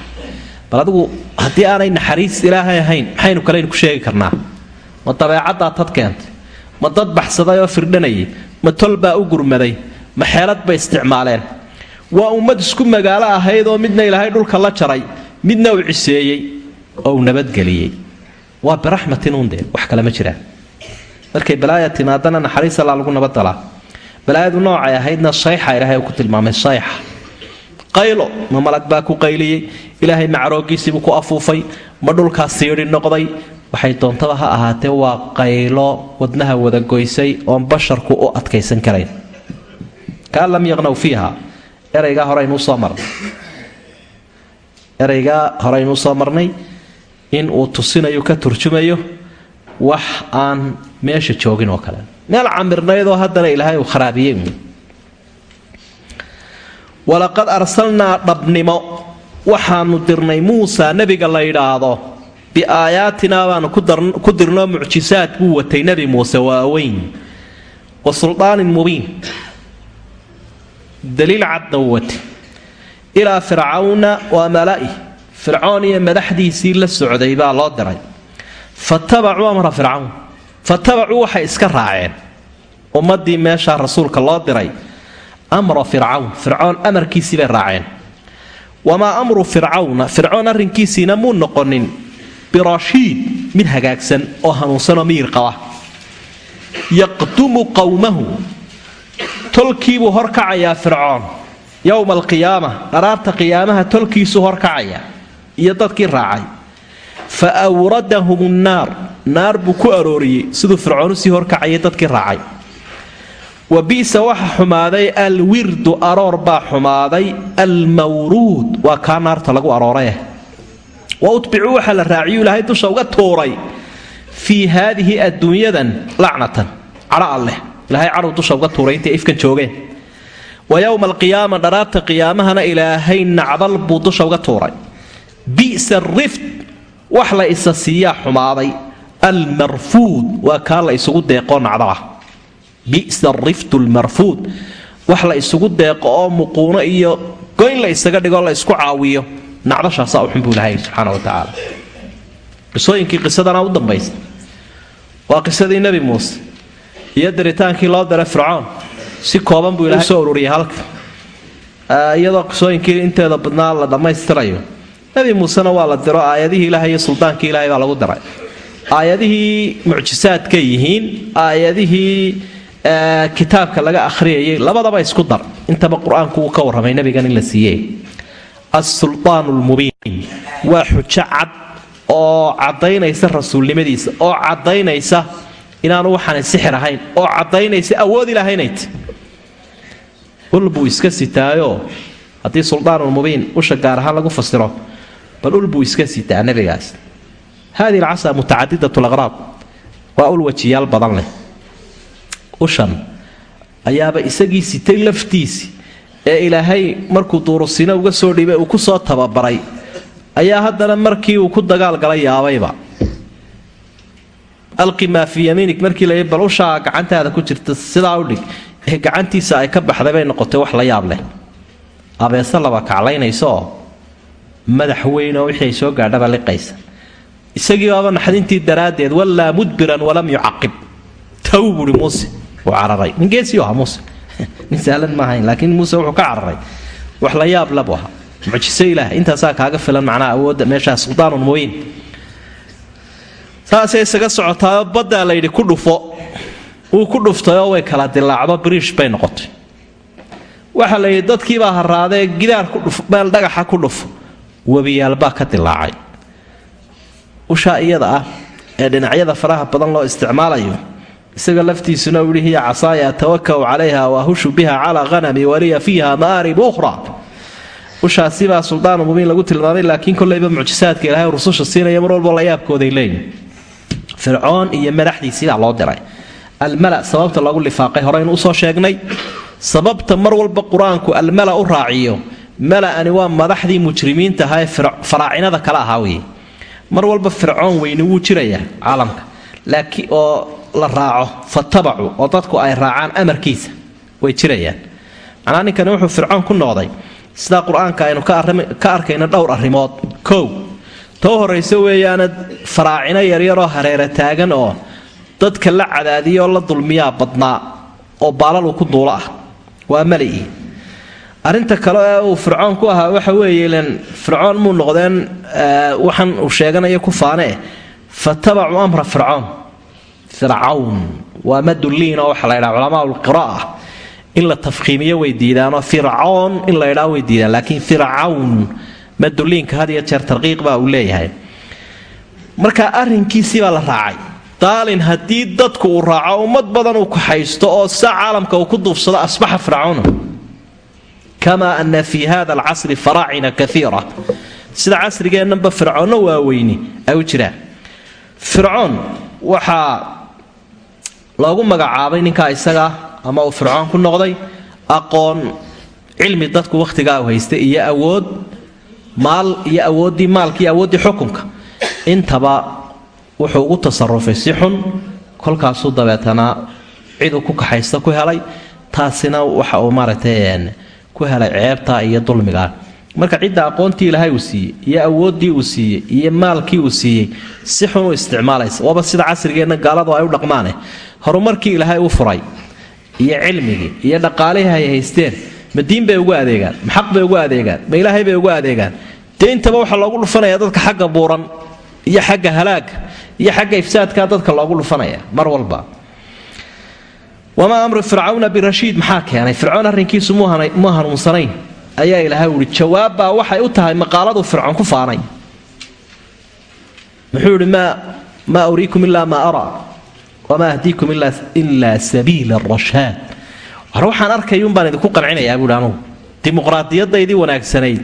bal adigu haddii aanay naxariis ilaahay ahayn maxaynu kaleynu ku sheegi karnaa. Ma dabeecaddaa tad keentay? Ma dad baxsaday oo firdhanayay? Ma tol baa u gurmaday? Ma xeelad bay isticmaaleen? Waa ummad isku magaalo ahayd oo midna ilaahay dhulka la jaray midna uu ciseeyey oo uu nabadgeliyey. Waa biraxmatin uundee wax kale jiraan. Markay balaaya timaadana naxariis allaa lagu nabadgalaa balaayadu noocay ahaydna sayxa ilaahay uu ku tilmaamay sayxa qaylo. Ma malag baa ku qayliyey? Ilaahay macroogiisiibuu ku afuufay. Ma dhulkaas siidhi noqday? Waxay doontaba ha ahaatee waa qaylo wadnaha wadagoysay oon basharku u adkaysan karayn. Kaan lam yaqnaw fiiha. Eraygaa horeynuu soo marnay. Eraygaa horeynuu soo marnay in uu tusinayo ka turjumayo wax aan meesha joogin oo kale. Meel camirnaydoo haddana ilaahay uu kharaabiyey walaqad arsalnaa dhabnimo. Waxaanu dirnay muusa nebiga la yidhaahdo biaayaatinaa baanu ku dirnoo mucjisaad buu watay nebi muuse waaweyn. Wa suldaanin mubiin. Daliil cadna uu watay. Ilaa fircawna waa mala'i. Fircoon iyo madaxdiisii la socday baa loo diray. Fatabacuu amra fircawn fatabacuu waxay iska raaceen. Ummaddii meeshaa rasuulka loo diray amra fircawn. Fircoon amarkiisii bay raaceen. Wamaa amru fircawna? Fircoon arrinkiisiina muu noqonin. Birashiid mid hagaagsan oo hanuunsanoo miyir qaba. Yaqdumu qowmahu tolkiibuu horkacayaa fircoon yowma alqiyaama dharaarta qiyaamaha tolkiisuu horkacaya iyo dadkii raacay. Fa awradahum nnaar naar buu ku arooriyey. Siduu fircoon u sii horkacayay dadkii raacay wa bi'sa waxa xumaaday alwirdu aroor baa xumaaday almawruud waa kaa naarta lagu aroorayeh wa utbicuu waxaa la raaciyu ilaahay dusha uga tuuray fii haadihi adduunyadan lacnatan cadho alleh. Ilaahay cadhow dusha uga tuuray intay ifkan joogeen. Wa yowma alqiyaama dharaarta qiyaamahana ilaahay nacdal buu dusha uga tuuray. Bi'sa rift wax la isa siiyaa xumaaday. Almarfuud waa kaa la isugu deeqoo bisa riftu lmarfuud wax la isugu deeqo oo muquuno iyo goyn la isaga dhigoo la isku caawiyo. Nacdashaasaa uxun buu ilahay subxaana wa tacaala qisooyinkii qisadana u dambaysa. Waa qisadii nebi muuse iyo diritaankii loo diray fircoon. Si kooban buu ilahay u soo ururiyay halka. Iyadoo qisooyinkii inteeda badnaa la dhammaystirayo. Nebi muusena waa la diro aayadihii ilahay iyo suldaankii ilahay baa lagu diray aayadihii mucjisaadkay yihiin aayadihii kitaabka laga akhriyayay labadaba isku dar. Intaba qur'aanku uu ka warramay nabigan in la siiyey. Assuldaan lmubiin waa xujo cad oo caddaynaysa rasuulnimadiisa oo caddaynaysa inaanu waxaanay sixir ahayn oo caddaynaysa awood ilahaynayt ul buu iska sitaayoo haddii suldaanulmubiin usha gaar ahaan lagu fasiro bal ul buu iska sitaa nabigaas hadihi alcasa mutacadidat laqraab waa ul wajiyaal badan leh ushan ayaaba isagii sitay laftiisi ee ilaahay markuu duurusina uga soo dhiibay uu ku soo tababaray ayaa haddana markii uu ku dagaalgalay yaabayba. Alqi maa fii yamiinik markii la bal ushaa gacantaada ku jirta sidaa u dhig ee gacantiisa ay ka baxday bay noqotay wax la yaab leh. Abeese laba kaclaynaysaoo madax weyn oo wixii ay soo gaadhaba liqaysa. Isagii baaba naxdintii daraaddeed wallaa mudbiran walam yucaqib. Taw buui muuse. uu cararay. [laughs] Nin geesiu ahaa muuse. Nin sahlan ma ahayn laakiin muuse wuxuu ka cararay. Wax la yaab labu ahaa mucjiso ilaah intaasaa kaaga filan macnaha awoodda meeshaa suldaanun mubiin saasay isaga socotaao baddaa layidhi ku dhufo. Wuu ku dhuftayoo way kala dilaacdo biriish bay noqotay. Waxaa layidhi dadkiibaa haraadee gidaar ku dhuf meel dhagaxa ku dhufo webiyaalbaa ka dilaacay ushaa iyada ah ee dhinacyada faraha badan loo isticmaalayo isaga laftiisuna uu yihi hiya casaaya atawakau calayha waahushu biha calaa hanami waliya fiiha maarib ukhra ushaasibaa suldaanu mubiin lagu tilmaamay laakiin kollayba mucjisaadka ilaahay rususha siinaya mar walbo la yaabkooday leeyihiin fircoon iyo madaxdiisiibaa loo diray. Almala sababta lagu lifaaqay horeynu u soo sheegnay sababta mar walba qur'aanku almala u raaciyo mala'ani waa madaxdii mujrimiinta ahaa faraacinada kale ahaa weye mar walba fircoon weyni wuu jirayaa caalamka. Laakiin oo la raaco fatabacu oo dadku ay raacaan amarkiisa way jirayaan. Macnaa ninkani wuxuu fircoon ku noqday sidaa qur'aanka aynu ka arkayno dhowr arrimood. Kow too horrayse weeyaana faraacino yaryaroo hareera taagan oo dadka la cadaadiya oo la dulmiyaa badnaa oo baalalu ku duulo ah. Waa mali'i arrinta kale ee uu fircoon ku ahaa waxa weeye ilan fircoon muu noqdeen waxan uu sheeganayo ku faanee fatabacuu amra fircoon fircawn. Waa madulliin oo waxa la ydhaha culamaa lqira'a in la tafkhiimiyo way diidaanoo fircoon in la ydhaa way diidaan laakiin fircawn madulliinka had iyo jeer tarqiiq baa uu leeyahay. Marka arrinkiisii baa la raacay. Daalin haddii dadku uu raaco ummad badan uu kaxaysto oo sa caalamka uu ku duufsado asbaxa fircawn. Kama ana fi hada alcasri faraacina kaiira sida casrigeennanba fircoonno waaweyni ay u fircoon waxaa loogu magacaabay ninkaa isagaa ama uu fircoon ku noqday aqoon cilmi dadku wakhtigaa u haystay iyo awood maal iyo awooddii maalka iyo awooddii xukunka. Intaba wuxuu ugu tasarufay si xun kolkaasuu dabeetana ciduu ku kaxaysta ku helay taasina waxa uu maaragtay ku helay ceebta iyo dulmiga. Marka cidda aqoontii ilaahay uu siiyey iyo awooddii uu siiyey iyo maalkii uu siiyey si xun u isticmaalaysa. Waaba sida casrigeenna gaaladu ay u dhaqmaane horumarkii ilaahay u furay iyo cilmigii iyo dhaqaalihii ay haysteen ma diin bay ugu adeegaan ma xaq bay ugu adeegaan ma ilaahay bay ugu adeegaan. Dee intaba waxaa loogu dhufanaya dadka xagga buuran iyo xagga halaaga iyo xagga ifsaadka dadka loogu dhufanaya mar walba. Wamaa amru fircawna birashiid? Maxaa keenay? Fircoon arrinkiisu mu hanuunsanayn? Ayaa ilaahay uhi jawaabbaa waxay u tahay maqaaladuu fircoon ku faanay. Muxuu ihi maa uriikum ilaa maa araa wamaa ahdiikum ilaa sabiila rashaad war waxaan arkayuun baan idinku qancinayaa buuhi anugu dimuqraadiyadaydii wanaagsanayd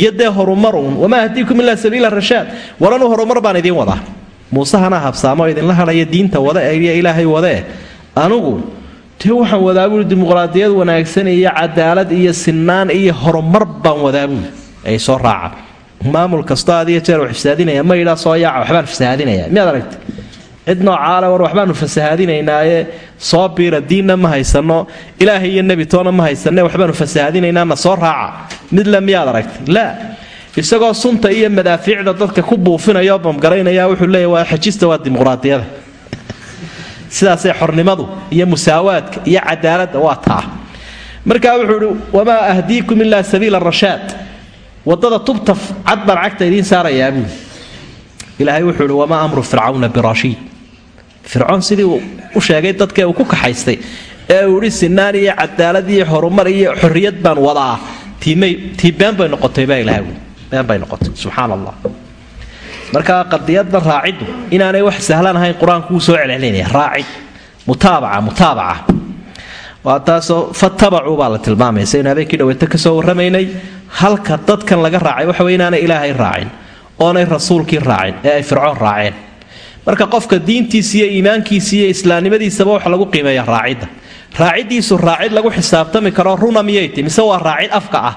iyo dee horumaruun wamaa ahdiikum ilaa sabiila rashaad war horumar baan idiin wadaa. Muusehana habsaamo idinla hadhaya diinta wade iyo ilaahay wadee. Anugu dee waxaan wadaa buui dimuqraadiyad wanaagsan iyo cadaalad iyo sinaan iyo horumar baan wadaa buui ay soo raaca maamul kastoo adiyo jeer wax fasaadinaya ma soo yaaca waxbaan fasahaadinaya miyaad aragta cid noocaale war waxbaanu fasahaadinaynaaye soo biira diinna ma haysano. Ilaahay iyo nebi toona ma haysane waxbaanu fasahaadinaynaana soo raaca. Mid le miyaad aragta laa isagoo sunta iyo madaafiicda dadka ku buufinaya bamgaraynaya wuxuu leeya waa xajista waa dimuqraadiyada. Sidaasay xornimadu iyo musaawaadka iyo cadaaladda waa taa. Markaa wuxuu ihi wamaa ahdiikum ilaa sabiila rashaad waddada tubta cad baan idiin saarayaa buuli ilaahay wuxuu ihi wamaa amru fircawna birashiid fircoon sidii u sheegay dadkee uu ku kaxaystay ee uu ihi sinaan iyo cadaalad iyo horumar iyo xorriyad baan wadaa. Tii been bay noqotay baa ilahay been bay noqotay. Subxaan allah marka qadiyadda raaciddu inaanay wax sahlan ahayn qur'aanku wuu soo celcelinaya raacid. Mutaabaca mutaabaca. Waa taasoo fatabacuu baa la tilmaamaya saynu habeenkii dhaweyta ka warramaynay halka dadkan laga raacay waxa wey inaanay ilaahay raacin oonay rasuulkii raacin ee ay fircoon raaceen marka qofka diintiisa iyo iimaankiisa iyo islaamnimadiisaba waxa lagu qiimeeya raacidda raaciddiisu raacid lagu xisaabtami karo runa miyay mise waa raacid afka ah?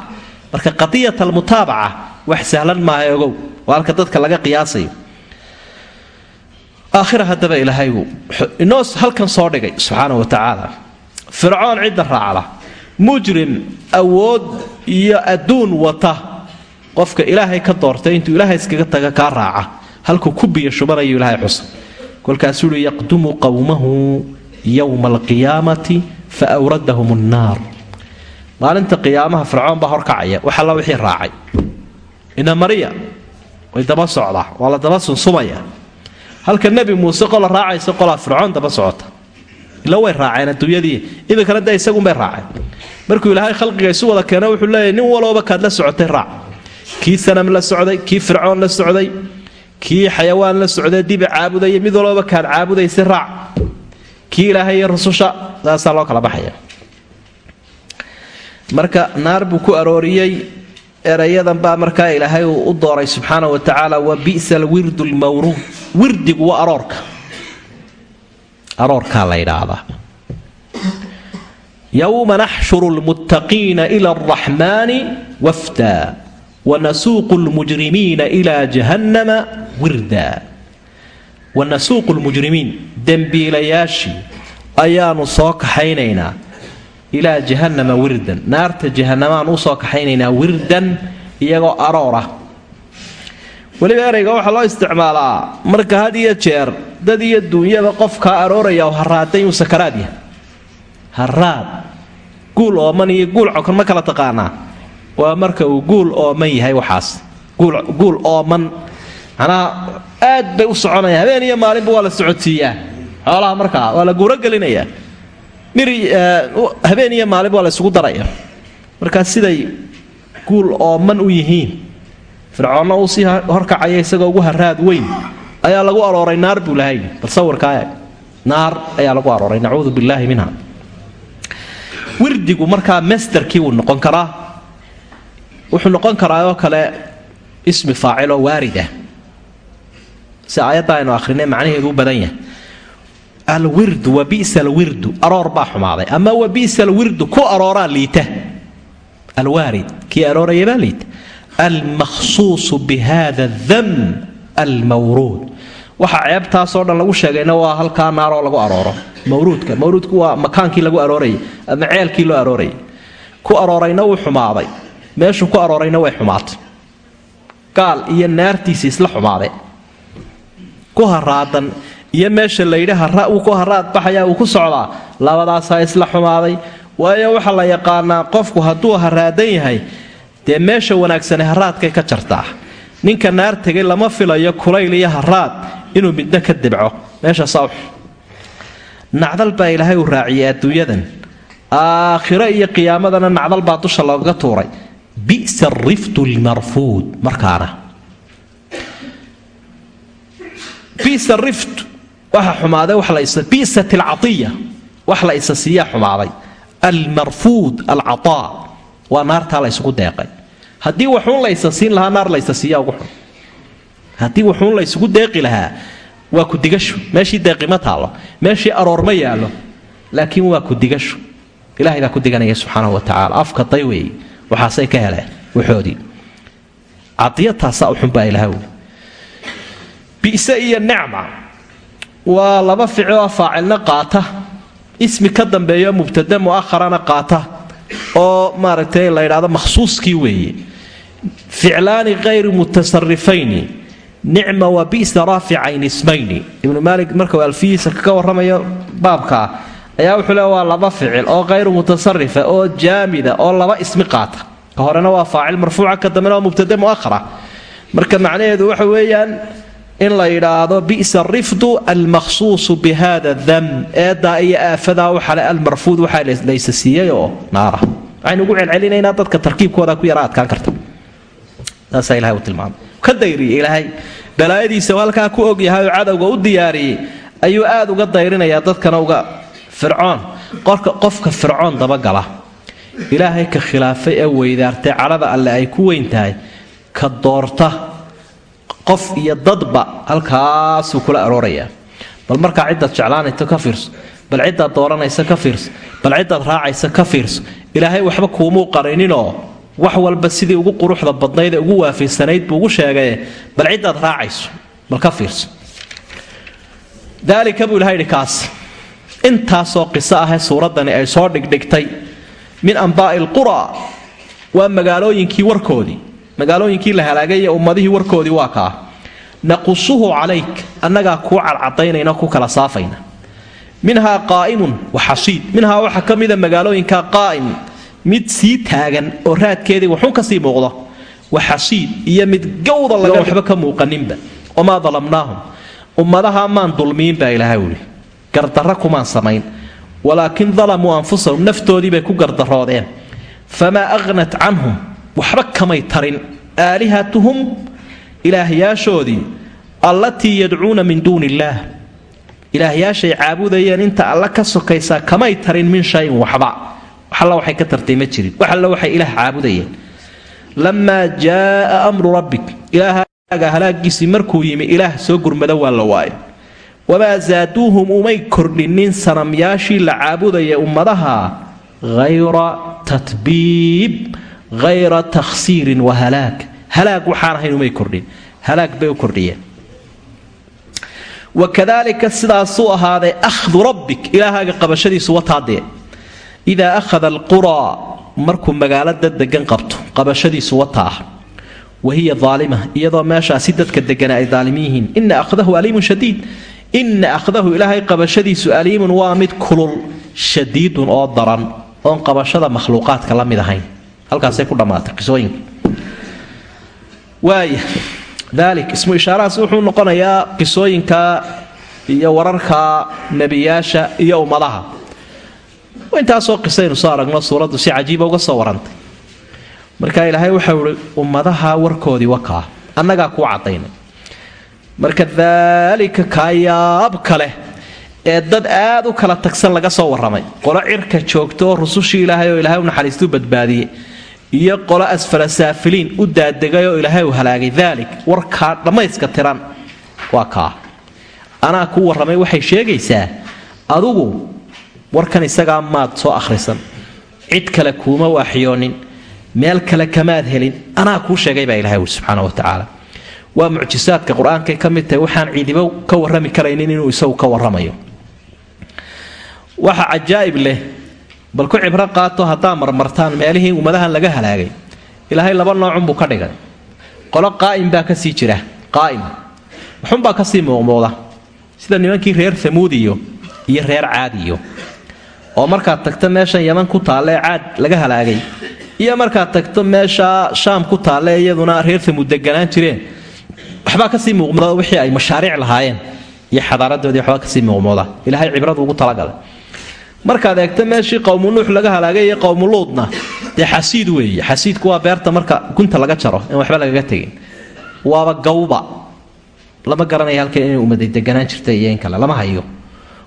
Marka qadiyat almutaabaca wax sahlan maaha ogow. Waa halka dadka laga qiyaasayo. Aakhira haddaba ilaahaygu inoo halkan soo dhigay subxaana wa tacaala. Fircoon cidda raacda. Mujrim awood iyo adduun wata. Qofka ilaahay ka doortay intuu ilaahay iskaga taga kaa raaca halkuu ku biyo shubanayu ilaahay xusa kolkaasuu uhi yaqdumu qowmahu yowma alqiyaamati fa awradahum nnaar maalinta qiyaamaha fircoon baa horkacaya wax alla wixii raacay. Ina mariya way daba socdaa waa la daba sunsumaya. Halka nebi muuse qola raacaysa qolaa fircoon daba socota. Ila way raaceen adduunyadii iminkana dee isagunbay raaceen. Markuu ilaahay khalqiga isu wada keena wuxuu leeyahy nin walooba kaad la socotay raac. Kii sanam la socday kii fircoon la socday kii xayawaan la socday dibi caabudaya mid walooba kaad caabudaysay raac. Kii ilaahay iyo rususha loo kala baxaya. Marka naar buu ku arooriyey erayadan baa markaa ilaahay uu u dooray subxaana wa tacaala wa bi'sa alwirdu lmawruud wirdigu waa aroorka. Aroorkaa la yidhaahdaa. Yowma naxshuru lmuttaqiina ila alraxmaani wafda wanasuuqu lmujrimiina ila jahannama wirda. Wanasuuqu lmujrimiin dembiilayaashii ayaanu soo kaxaynaynaa. Ilaa jahannama wirdan. Naarta jahanamaan u soo kaxaynaynaa wirdan iyagoo aroor ah weliba ereyga waxaa loo isticmaalaa marka had iyo jeer dad iyo duunyada qofkaa arooraya oo haraaday inuu sakaraad yahay. Haraad guul ooman iyo guul cokon ma kala taqaanaa. Waa marka uu guul ooman yahay waxaas. Guul ooman macnaha aad bay u soconayaan. Habeen iyo maalinba waa la socodsiiyaa. Xoolaha markaa waa la guurogelinayaa habeen iyo maalinba waa la isugu daraya. Markaa siday guul ooman u yihiin fircoonna uu sii horkacaya isagoo ugu haraad weyn ayaa lagu arooray naar buu lahay. Bal sawirkaa naar ayaa lagu arooray. Nacuudu billaahi minha. Wirdigu markaa masterkii wuu noqon karaa. Wuxuu noqon karaa oo kale ismi faaciloo waarid ah si aayadda aynu ahrinay macnaheedu u badan yahay. Alwirdu wa alwirdu aroor baa xumaaday. Ama wa alwirdu ku arooraa liita. Alwaarid kii arooraya baa liita. Almakhsuusu bihada dam almawruud. Waxa ceebtaasoo dhan lagu sheegayna waa halkaa naaroo lagu arooro. Mawruudka mawruudku waa makaankii lagu aroorayay ama ceelkii loo aroorayay. Ku aroorayna wuu xumaaday. Meeshuu ku aroorayna way xumaatay. Gaal iyo naartiisa isla xumaade ku haraadan iyo meesha layidhi wuu ku haraad baxayaa uu ku socdaa. Labadaasaa isla xumaaday. Waayo waxaa la yaqaanaa qofku hadduu haraadan yahay dee meesha wanaagsane haraadkay ka jartaa. Ninka naar tegay lama filayo kulayl iyo haraad inuu midna ka dibco. Meesha sawx. Nacdal baa ilaahay uu raaciyay adduunyadan. Aakhiro iyo qiyaamadana nacdal baa dusha looga tuuray. Bisa rifdu lmarfuud markaana bisa rift. Waxa xumaaday bisat alcaiya wax la siiyaa xumaaday. Almarfuud alcataa. Waa naartaa la deeqay. Haddii waxuun la ysa siin lahaa naar laysa siiya ugu xun. Haddii waxuun la deeqi lahaa waa kudigashu meeshii deeqima taallo meeshii aroorma yaallo. Laakiin waa kudigashu ilahay baa ku diganaya subxaanahu wa tacaala. Afka day weeye waxaasay ka heleen waxoodii cadiya taasaa u xunbaa ilaha wy bise iyo nicma. Waa laba ficiloo faacilna qaata. Ismi ka dambeeyo mubtada mu'aharana qaata. Oo maaragtay la ydhahdo makhsuuskii weeye. Ficlaani hayru mutasarifayni nicma wa bisa raaficayn ismayni. Ibnu maalik markuu alfiyiisa kaga warramayo wuxuu le waa laba ficil oo hayru mutasarifa oo jaamida oo laba ismi qaata. Ka horena waa faacil marfuuca ka dambena waa mubtada muahara marka macnaheedu waxa weeyaan in la yidhaahdo bisa rifdu almakhsuusu bihada dam. Eedaa iyo aafadaa waxale almarfuud waxaa laysa siiyey oo naara. Waxaynu ugu celcelinaynaa dadka tarkiibkooda ku yara adkaan karta. Saasaa ilahay u tilmaamay. Ka dayriyey ilaahay. Balaayadiisa halkaa ku ogyahay oo cadowga u diyaariyey ayuu aad uga dayrinayaa dadkana uga. Fircoon. Qofka fircoon dabagala ilaahay ka khilaafay ee weydaartay cadhada alle ay ku weyn tahay ka doorta qof iyo dadba halkaasuu kula aroorayaa bal markaa ciddaad jeclaanayso ka fiirso bal ciddaad dooranaysa ka fiirso bal ciddaad raacaysa ka fiirso ilaahay waxba kuumuu qarininoo wax walba sidii ugu quruxda badnayd ee ugu waafaysanayd buu ugu sheegaye bal ciddaad raacayso bal ka fiirso daalika buu ilahay idhi kaas intaasoo qiso ahee suuraddani ay soo dhigdhigtay min ambaa'i alqura waa magaalooyinkii warkoodii magaalooyinkii la halaagay iyo ummadihii warkoodii waa kaa naqusuhu calayk annagaa kuu cadcadaynayna ku kala saafayna. Minhaa qaa'imun wa xasiid. Minhaa waxaa ka mida magaalooyinka qaa'im. Mid sii taagan oo raadkeedii waxun ka sii muuqdo wa xasiid. Iyo mid gawda laga waxba ka muuqaninba. Wamaa dalamnaahum. Ummadaha maan dulmiin baa ilaahay wuli gardarra kumaan samayn. Walaakin dalamuu anfusahum naftoodiibay ku gardaroodeen famaa aqhnat canhum waxba kamay tarin. Aalihatuhum ilaahyaashoodii allatii yadcuuna min duuni illaah ilaahyaashay caabudayeen inta alla ka sokaysaa kamay tarin min shayin waxba. Waxalla waxay ka tartay ma jirin. Wax alla waxay ilaah caabudayeen. Lamaa jaaa amru rabbik. Ilaahaaga halaagiisii markuu yimi ilaah soo gurmada waa la waayo. Wamaa zaaduuhum umay kordhinin sanamyaashii la caabudaya ummadaha hayra tatbiib hayra takhsiirin wa halaag halaag waxaan ahayn umay kordhin halaag bay u kordhiyeen wakadalika sidaasuu ahaaday ahdu rabbik ilaahaaga qabashadiisu wataadee idaa akhada alquraa markuu magaalada degan qabto qabashadiisu wataa wahiya aalima iyadoo meeshaasi dadka degana ay daalim ina ahdahu aliimun shadiid ina akhdahu ilaahay qabashadiisu aliimun waa mid kulul shadiidun oo daran oon qabashada makhluuqaadka la mid ahayn halkaasay ku dhammaatay qisooyinka. Waaya daalik ismu ishaarahaas wuxuu noqonayaa qisooyinka iyo wararka nebiyaasha iyo ummadaha. Intaasoo qisaynu soo aragno suuraddu si cajiiba uga soo warantay. Marka ilaahay waxau ihi ummadaha warkoodii wakaa annagaa kuu cadaynay marka daalika kaayaab kale ee dad aad u kala tagsan laga soo warramay qolo cirka joogto oo rusushii ilaahay oo ilaahay u naxariistuu badbaadiyey iyo qolo asfala saafiliin u daadegay oo ilaahay uu halaagay daalik warkaa dhammayska tiran waa kaa. Anaa kuu warramay waxay sheegaysaa adugu warkan isagaa maad soo akhrisan cid kale kuuma waaxyoonin meel kale kamaad helin. Anaa kuu sheegay baa ilahay ui subxaana wa tacaala waa mucjisaadka qur'aankay ka mid tahay waxaan ciidibo ka warrami karaynin inuu isagu ka warramayo. Waxa cajaa'ib leh bal ku cibro qaato haddaa marmartaan meelihii ummadahan laga halaagay. Ilaahay laba noocunbuu ka dhigay. Qolo qaa'im baa ka sii jira qaa'im. Waxunbaa ka sii muuqmuuda sida nimankii reer amuudiyo iyo reer caadiyo oo markaad tagto meeshan yaman ku taalle ee caad laga halaagay. Iyo markaad tagto meesha shaam ku taalle iyaduna reer amuud deganaan jireen. Waxbaa ka sii muuqmuuda wixii ay mashaariic lahaayeen. Iyo xadaaradoodii waxbaa ka sii muuqmuuda ilaahay cibradu ugu talagalay markaad eegto meeshii qowmu nuux laga halaagay iyo qowmu luudna dee xasiid weeye. Xasiidku waa beerta marka gunta laga jaro in waxba lagaga tegin. Waaba gawba. Lama garanaya halkan inay umaday deganaan jirtay iyo in kale. Lama hayo.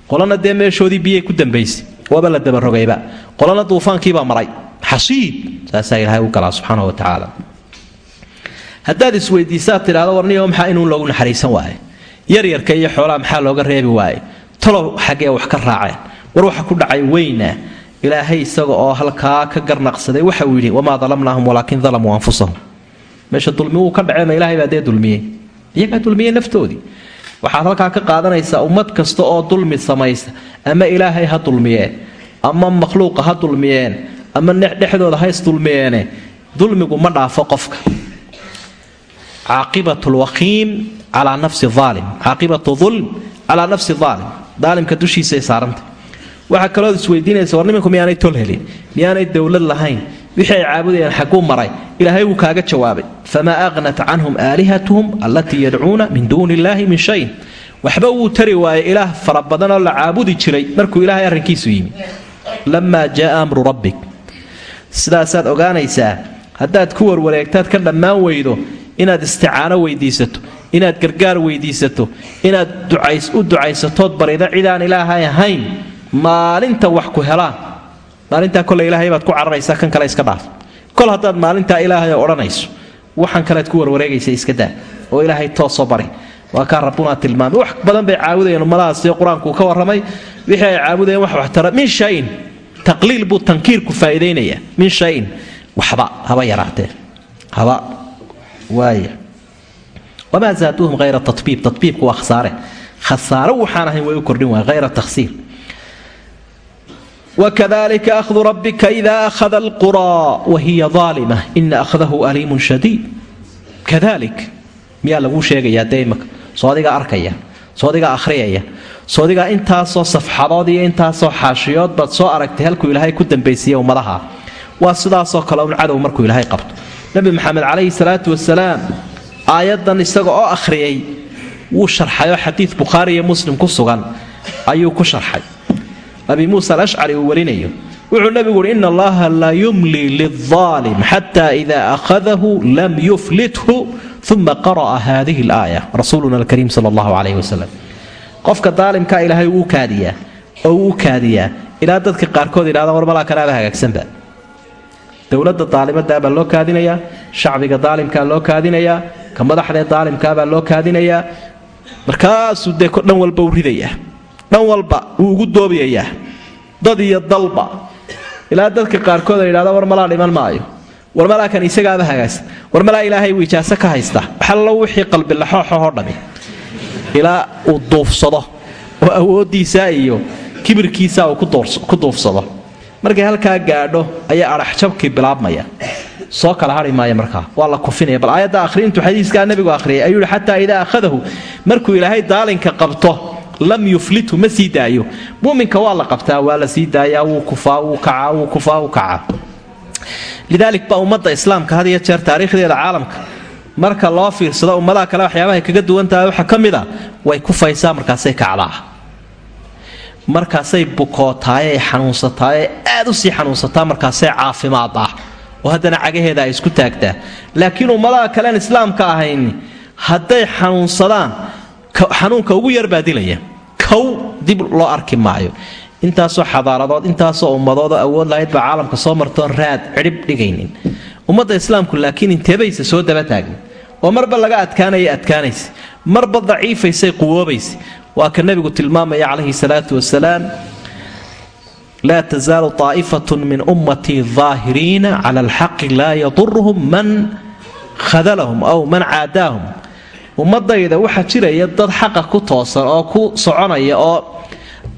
Qolana dee meeshoodii biyay ku dambaysay waaba la dabarogayba qolana duufaankiibaa maray. Xasiid. Saasaa ilaahay u galaa subxaana wa tacaala. Haddaad isweydiisaad tidhahdo warniyo maxaa inuu loogu naxariisan waaye? Yaryarka iyo xoolaha maxaa looga reebi waaye? Talow xaggee wax ka raaceen war waxa ku dhacay weyna. Ilaahay isaga oo halkaa ka garnaqsaday waxa uu yidhi wamaa dalamnaahum walaakin dalamuu anfusahum. Meesha dulmi wuu ka dhaceen ilahay baa dee dulmiyey? Iyagaa dulmiyey naftoodii waxaad halkaa ka qaadanaysaa ummad kasta oo dulmi samaysa ama ilaahay ha dulmiyeen ama makhluuqa ha dulmiyeen ama dhexdooda ha isdulmiyeene dulmigu ma dhaafo qofka. Caaqibat lwaqiim calaa nafsi aalim caaqibatu ulm calaa nafsi aalim daalimka dushiisay saarantay waxaa kaloo isweydiinaysa war niminku miyaanay tol helin? Miyaanay dowlad lahayn? Wixii ay caabudayaan xaguu maray. Ilaahay wuu kaaga jawaabay famaa aqnat canhum aalihatuhum allatii yadcuuna min duuni illaahi min shayin waxba wuu tari waayey ilaah fara badanoo la caabudi jiray markuu ilaahay arrinkiisu yimi. Lamaa jaaa amru rabbik. Sidaasaad ogaanaysaa haddaad ku warwareegtaad ka dhammaan weydo inaad isticaano weydiisato inaad gargaar weydiisato inaad u ducaysatood barida cidaan ilaahay ahayn maalinta wax ku helaan. Maalintaa kole ilaahay baad ku cararaysaa kan kale iska dhaaf. Kol haddaad maalintaa ilaahay odhanayso waxan kalead ku warwareegaysa iska daa oo ilaahay toosoo bari waa kaa rabbunaa tilmaamay. Wax badan bay caabudayeen ummadahaasio qur'aankuu ka warramay. Wixii ay caabudayeen wax waxtara min shayin. Taqliil buu tankiirku faa'iidaynaya min shayin. Waxba haba yaraatee. Haba. Waaya wamaa zaaduuhum hayra tabiib tabiibku waa khasaare. Khasaare waxaan ahayn way u kordhin waaya hayra takhsiir wakadalika ahdu rabbika ida ahada alquraa wahiya aalima ina ahdahu aliimun shadiid kadalik miyaa laguu sheegayaa dee imaka soo adigaa arkaya soo adigaa akhriyaya soo adigaa intaasoo safxadood iyo intaasoo xaashiyood baad soo aragtay halkuu ilaahay ku dambaysiiye ummadaha waa sidaasoo kale un cadow markuu ilaahay qabto nebi maxamed calayhi salaatu wasalaam aayaddan isaga oo akhriyay wuu sharxay oo xadiid bukhaari abi muusa alashcari uu warinayo. Wuxuu nebigu uhi ina allaha la yumli liaalim xata ida akhadahu lam yuflithu uma qara'a hadihi alaaya rasuuluna alkariim sala allahu calayhi wasalam qofka daalimkaa ilaahay wuu kaadiyaa oo wuu kaadiyaa ilaa dadka qaarkood yidhahda war malaa kanaaba hagaagsanba. Dowladda daalimadaa baa loo kaadinayaa shacbiga daalimkaa loo kaadinayaa ka madaxdee daalimkaabaa loo kaadinayaa markaasuu dee dhan walba u ridayaa dhan walba wuu ugu doobiyayaa. Dad iyo dalba. Ilaa dadka qaarkood ay yidhahda war malaa dhiman maayo. War malaa kan isagaaba hagaagsan. War malaa ilaahay uu ijaaso ka haysta. Waxallo wixii qalbilaxooxohoo dhami. Ilaa uu duufsado. Oo awooddiisa iyo kibirkiisa uu ku duufsado. Markay halkaa gaadho ayaa adhaxjabkii bilaabmaya. Soo kala hari maaya markaa. Waa la kufinaya. Bal aayadda akhriintu xadiiskaa nebigu akhriyay ayuu yihi xataa idaa akhadahu markuu ilaahay daalinka qabto lam yuflithu ma sii daayo. Muminka waa la qabtaa waa la sii daayaa wuu kufaa wuu kacaa wuu kufaa wuu kacaa. Lidaalik baa ummadda islaamka had iyo jeer taariikhdeeda caalamka. Marka loo fiirsado ummadaha kale waxyaabahay kaga duwan tahay waxaa ka mid a way kufaysaa markaasay kacdaa. Markaasay bukootaayey xanuunsataayee aad u sii xanuunsataa markaasay caafimaadaa oo haddana cagaheeda ay isku taagtaa. Laakiin ummadaha kalean islaamka ahayn hadday xanuunsadaan xanuunka ugu yar baa dilaya. Kow dib loo arki maayo. Intaasoo xadaaradood intaasoo ummadoodoo awood lahayd baa caalamka soo martoon raad cidhib dhigaynin. Ummadda islaamku laakiin inteebaysa soo daba taagna oo marba laga adkaanaya adkaanaysa marba daciifaysay quwoobaysa waa ka nebigu tilmaamaya calayhi salaatu wasalaam laa tasaalu طaa'ifat min ummatii daahiriina cala alxaqi laa yaduruhum man khadalahum aw man caadaahum ummadayda waxaa jiraya dad xaqa ku toosan oo ku soconaya oo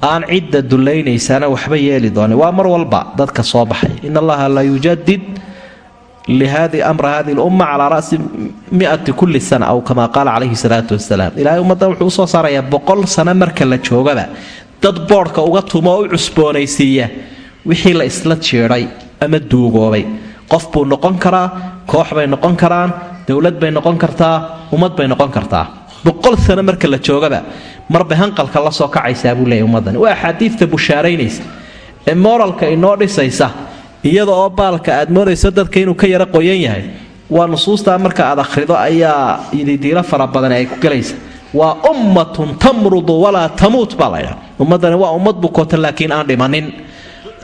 aan cidda dulaynaysana waxba yeeli doona waa mar walba dadka soo baxay. In allaha la yujadid amra hadi lumma calaa rasi miati kulli sana aw kama qaala calayhi salaatu wasalaam ilahay ummaddan wuxuu u soo saarayaa boqol sano marka la joogaba. Dad boodhka uga tumo oo u cusboonaysiiya wixii la isla jeedhay ama duugoobay. Qof buu noqon karaa koox bay noqon karaan dowlad bay noqon kartaa ummad bay noqon kartaa. Boqol sano marka la joogaba marbay hanqalka la soo kacaysaa buu leeyahy ummaddani waa axaadiidta bushaaraynaysa ee moralka inoo dhisaysa iyada oo baalka aad moodayso dadka inuu ka yaro qoyan yahay. Waa nusuustaa marka aad akhrido ayaa ididiilo fara badan ay ku gelaysa. Waa ummatun tamrudu walaa tamuut baa laydhaa ummaddani waa ummad bukoota laakiin aan dhimanin.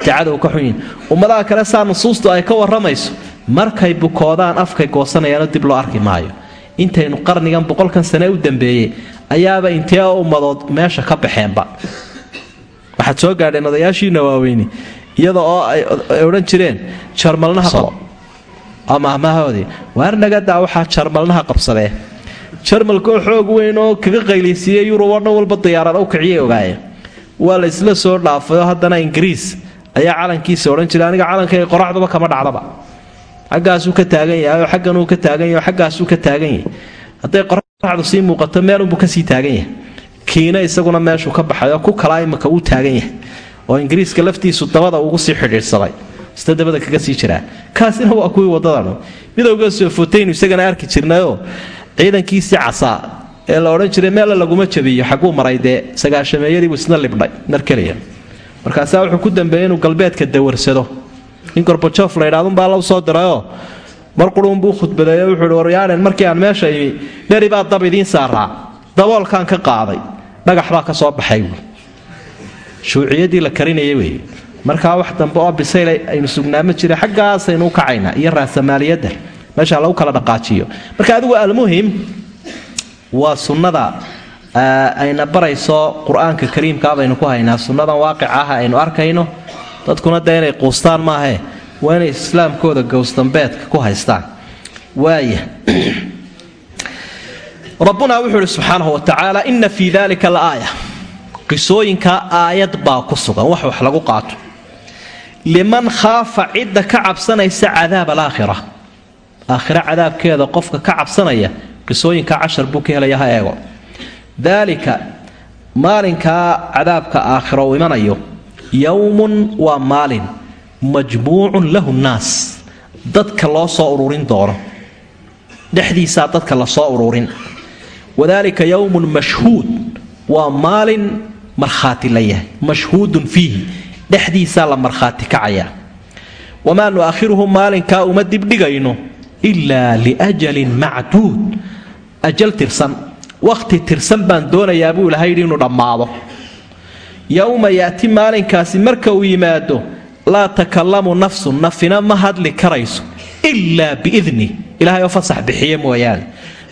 Cadow ka xunyihin ummadaha kale saa nusuustu ay ka warramayso markay bukoodaan afkay goosanayaanoo dib loo arki maayo. Intaynu qarnigan boqolkan sane u dambeeyey ayaaba intee ummadood meesha ka baxeenba. Waxaad soo gaadheen odayaashiina waaweyni iyada oo ay odhan jireen jarmalnaha qabo. Ama amahoodii waarnagadaa waxaa jarmalnaha qabsadee jarmalkoo xoog weyn oo kaga qayliysiiyey yurub oo dhan walba diyaarad u kiciyay ogaayeen waa la isla soo dhaafayoo haddana ingiriis ayaa calankiisa odhan jiray aniga calankayga qoraxduba kama dhacdaba xaggaasuu ka taagan yahay oo xagganuu ka taagan yahay oo xaggaasuu ka taagan yahay. Hadday qoraxdu sii muuqato meelunbuu ka sii taagan yahay. Kiina isaguna meeshuu ka baxay oo ku kalaa imaka wuu taagan yahay. Oo ingiriiska laftiisu dabada ugu sii xidhiidhsaday. Sida dabada kaga sii jiraa? Kaasina waa kuwii wadadanu midowga soofotaynu isagana arki jirnayoo ciidankiisii casaa ee la odhan jiray meella laguma jabiyo xaguu maray dee sagaashameeyadiibuu isna libdhay. Mar keliya. Markaasaa wuxuu ku dambeeyey inuu galbeedka dawarsado nin gorbajof laydhaadunbaa law soo dirayoo mar qurunbuu khudbadeeyo wuxuu hi waryaadhen markii aan meesha imi dheri baa dab idiin saaraa. Daboolkaan ka qaaday. Dhagax baa ka soo baxay. Shuuciyadii la karinaya weeye markaa wax dambe oo bisayl aynu sugnaamo jira xaggaasaynu u kacaynaa. Iyo raasamaaliyadda meesha lagu kala dhaqaajiyo. Marka adigu almuhim waa sunnada ayna barayso qur'aanka kariimkaa baynu ku haynaa. Sunnadan waaqica ah aynu arkayno dadkuna dee inay quustaan maahe. Waa inay islaamkooda gowsdambeedka ku haystaan. Waaya rabbuna wuxuu ihi subxaanahu wa tacaala ina fii dalika la aaya. Qisooyinka aayad baa ku sugan. Wax wax lagu qaato. Liman khaafa cidda ka cabsanaysa cadaab alaakhira. Aakhira cadaabkeeda qofka ka cabsanaya qisooyinka cashar buu ka helaya ha eego. Daalika maalinkaa cadaabka aakhira uu imanayo yowmun waa maalin majmuucun lahu nnaas. Dadka loo soo ururin doono. Dhexdiisaa dadka la soo ururin. Wadaalika yowmun mashhuud waa maalin markhaati la yahay. Mashhuudun fiihi dhexdiisaa la markhaati kacaya. Wamaa nu'akhiruhu maalinkaa uma dibdhigayno ilaa liajalin macduud. Ajal tirsan wakhti tirsan baan doonayaa buu ilahay yidhi inuu dhammaado yowma yaati maalinkaasi marka uu yimaado laa takallamu nafsun nafina ma hadli karayso ilaa biidni. Ilahay oo fasax bixiye mooyaane.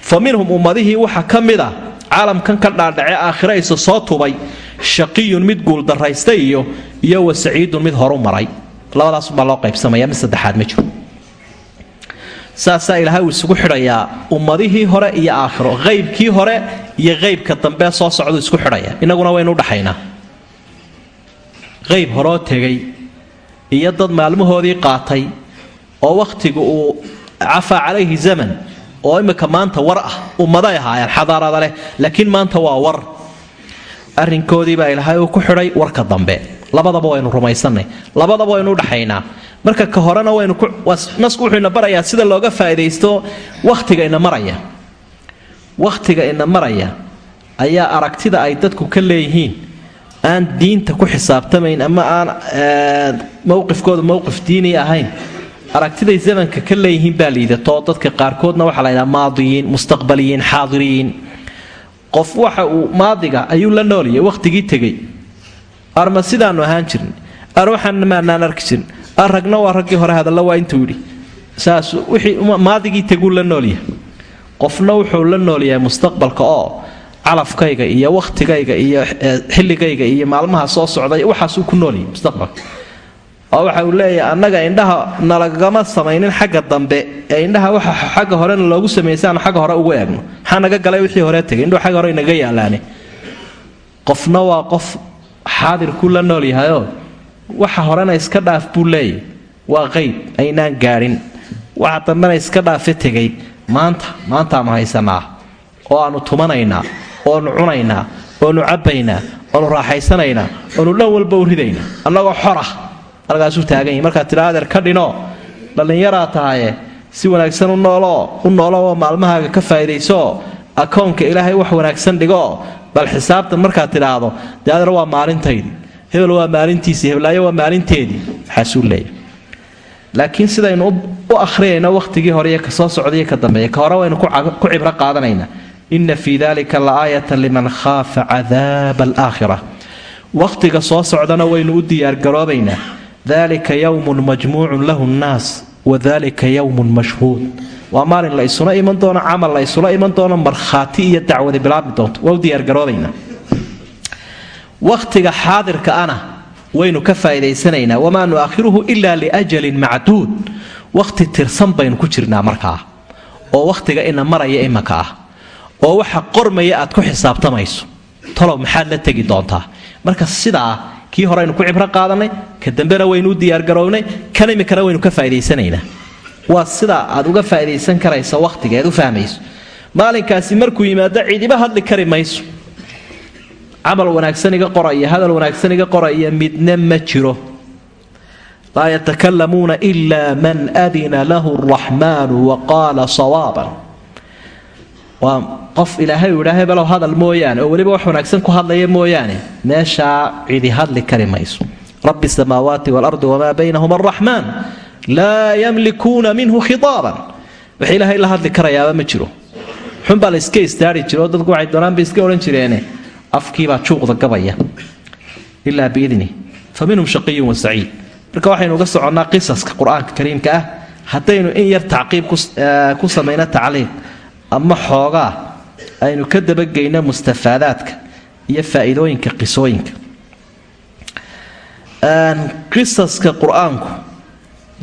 Fa minhum ummadihii waxaa ka mid ah caalamkan ka dhaadhace aakhiraysa soo tubay shaqiyun mid guuldarraysta iyo iyo wa mid horu maray. Labadaasumbaa loo qaybsamaya mid saddexaad ma jiro. Saasaa ilaahay uu isugu xidhayaa ummadihii hore iyo aakhiro qaybkii hore iyo qaybka dambe soo socduu isku xidhaya innaguna waynu udhaxaynaa qayb horoo tegay iyo dad maalmahoodii qaatay oo wakhtigu uu cafaa calayhi zaman oo imminka maanta war ah ummaday ahaayeen xadaarada leh laakiin maanta waa war. Arrinkoodiibaa ilaahay uu ku xidhay warka dambe. Labadaba waynu rumaysanay labadaba waynu udhaxaynaa. Marka ka horena waynunasku wuxuu ina barayaa sida looga faa'idaysto wakhtiga ina maraya. Wakhtiga ina maraya ayaa aragtida ay dadku ka leeyihiin aan diinta ku xisaabtamayn ama aan mowqifkooda mowqif diini ahayn. Aragtiday zamanka ka leeyihiin baa liidatoo dadka qaarkoodna waxaa la ydhaha maadiyiin mustaqbaliyiin xaadiriyiin. Qof waxa uu maadiga ayuu la nooliyay wakhtigii tegey. Arma sidaanu ahaan jirin ar waxaan maanaan arki jirin. Ar ragna waa raggii hore hadalla waa intuu yidhi. Saas wixii maadigii teguu la noolyahay qofna wuxuu la noolyahay mustaqbalka oo calafkayga iyo wakhtigayga iyo xilligayga iyo maalmaha soo socday waxaasuu ku noolyahy mustaqbalka oo waxa uu leeyahay annaga indhaha nalagama samaynin xagga dambe ee indhaha waxa xagga horena loogu sameysay aan xagga hore ugu eegno. Maxaa naga galay wixii hore tegay? Indhuhu xagga hore inaga yaalaane qofna waa qof xaadirku la nool yahayoo waxa horena iska dhaaf buu leeyahy waa qeyb aynaan gaadhin waxa dambena iska dhaafe tegay. Maanta maantaanu haysanaa? Oo aanu tumanaynaa oonu cunaynaa oonu cabbaynaa oonu raaxaysanaynaa oonu dhan walba u ridaynaa annagoo xorah halkaasuu taagan yahi markaad tidha adeer ka dhino. Dhallinyaraa tahaye si wanaagsan u nooloo u nooloo maalmahaaga ka faa'idaysooo akoonka ilaahay wax wanaagsan dhigoo bal xisaabtan markaad tidhaahdo dee adeer waa maalintaydi hebel waa maalintiisii heblaayo waa maalinteedii maxaasuu leeyahy laakiin sidaynu u akhriyayno wakhtigii hore iyo ka soo socdaiyo ka dambeeya ka hore waynu ku cibro qaadanaynaa inna fii dalika la aayatan liman khaafa cadaaba alaakhira wakhtiga soo socdana waynu u diyaargaroobaynaa dalika yowmun majmuucun lahu nnaas wadalika yowmun mashhuud. Waa maalin la iman doono camal la iman doono markhaati iyo dacwadi bilaabmi doonto. Waa u diyaargaroobaynaa wakhtiga xaadirka ana waynu ka faa'idaysanaynaa wamaa nu'akhiruhu ilaa liajalin macduud. Wakhti tirsan baynu ku jirnaa markaa oo wakhtiga ina maraya imanka ah oo waxa qormaya aad ku xisaabtamayso. Talow maxaad la tegi doontaa? Marka sidaa kii hore aynu ku cibro qaadanay ka dambena waynu u diyaargarownay kan iminkana waynu ka faa'idaysanaynaa. Waa sidaa aad uga faa'idaysan karaysa wakhtiga ead u fahmayso. Maalinkaasi markuu yimaado cidiba hadli kari mayso. Camal wanaagsan iga qoraya hadal wanaagsan iga qoraya midna ma jiro. Laa yatakalamuuna ila man adina lahu araxmaanu wa qaala sawaaban waa qof ilaahay uu idhaa hebelow hadal mooyaane oo weliba wax wanaagsan ku hadlaya mooyaane. Meeshaa cidi hadli kari mayso rabbi samaawaati waalardi wamaa baynahuma araxmaan laa yamlikuuna minhu khitaaban. Wax ilaahay la hadli karayaaba ma jiro. Xunbaa la iska istaari jiro dadku waxay doonaan bay iska odhan jireene. Afkiibaa juuqda gabaya. Ilaa biidni. Fa shaqiyun wa marka waxaynu uga soconnaa qisaska qur'aanka kariimka ah haddaynu in yar tacqiib ku samayno tacliiq ama xoogaa aynu ka dabageyno mustafaadaadka iyo faa'iidooyinka qisooyinka. Qisaska qur'aanku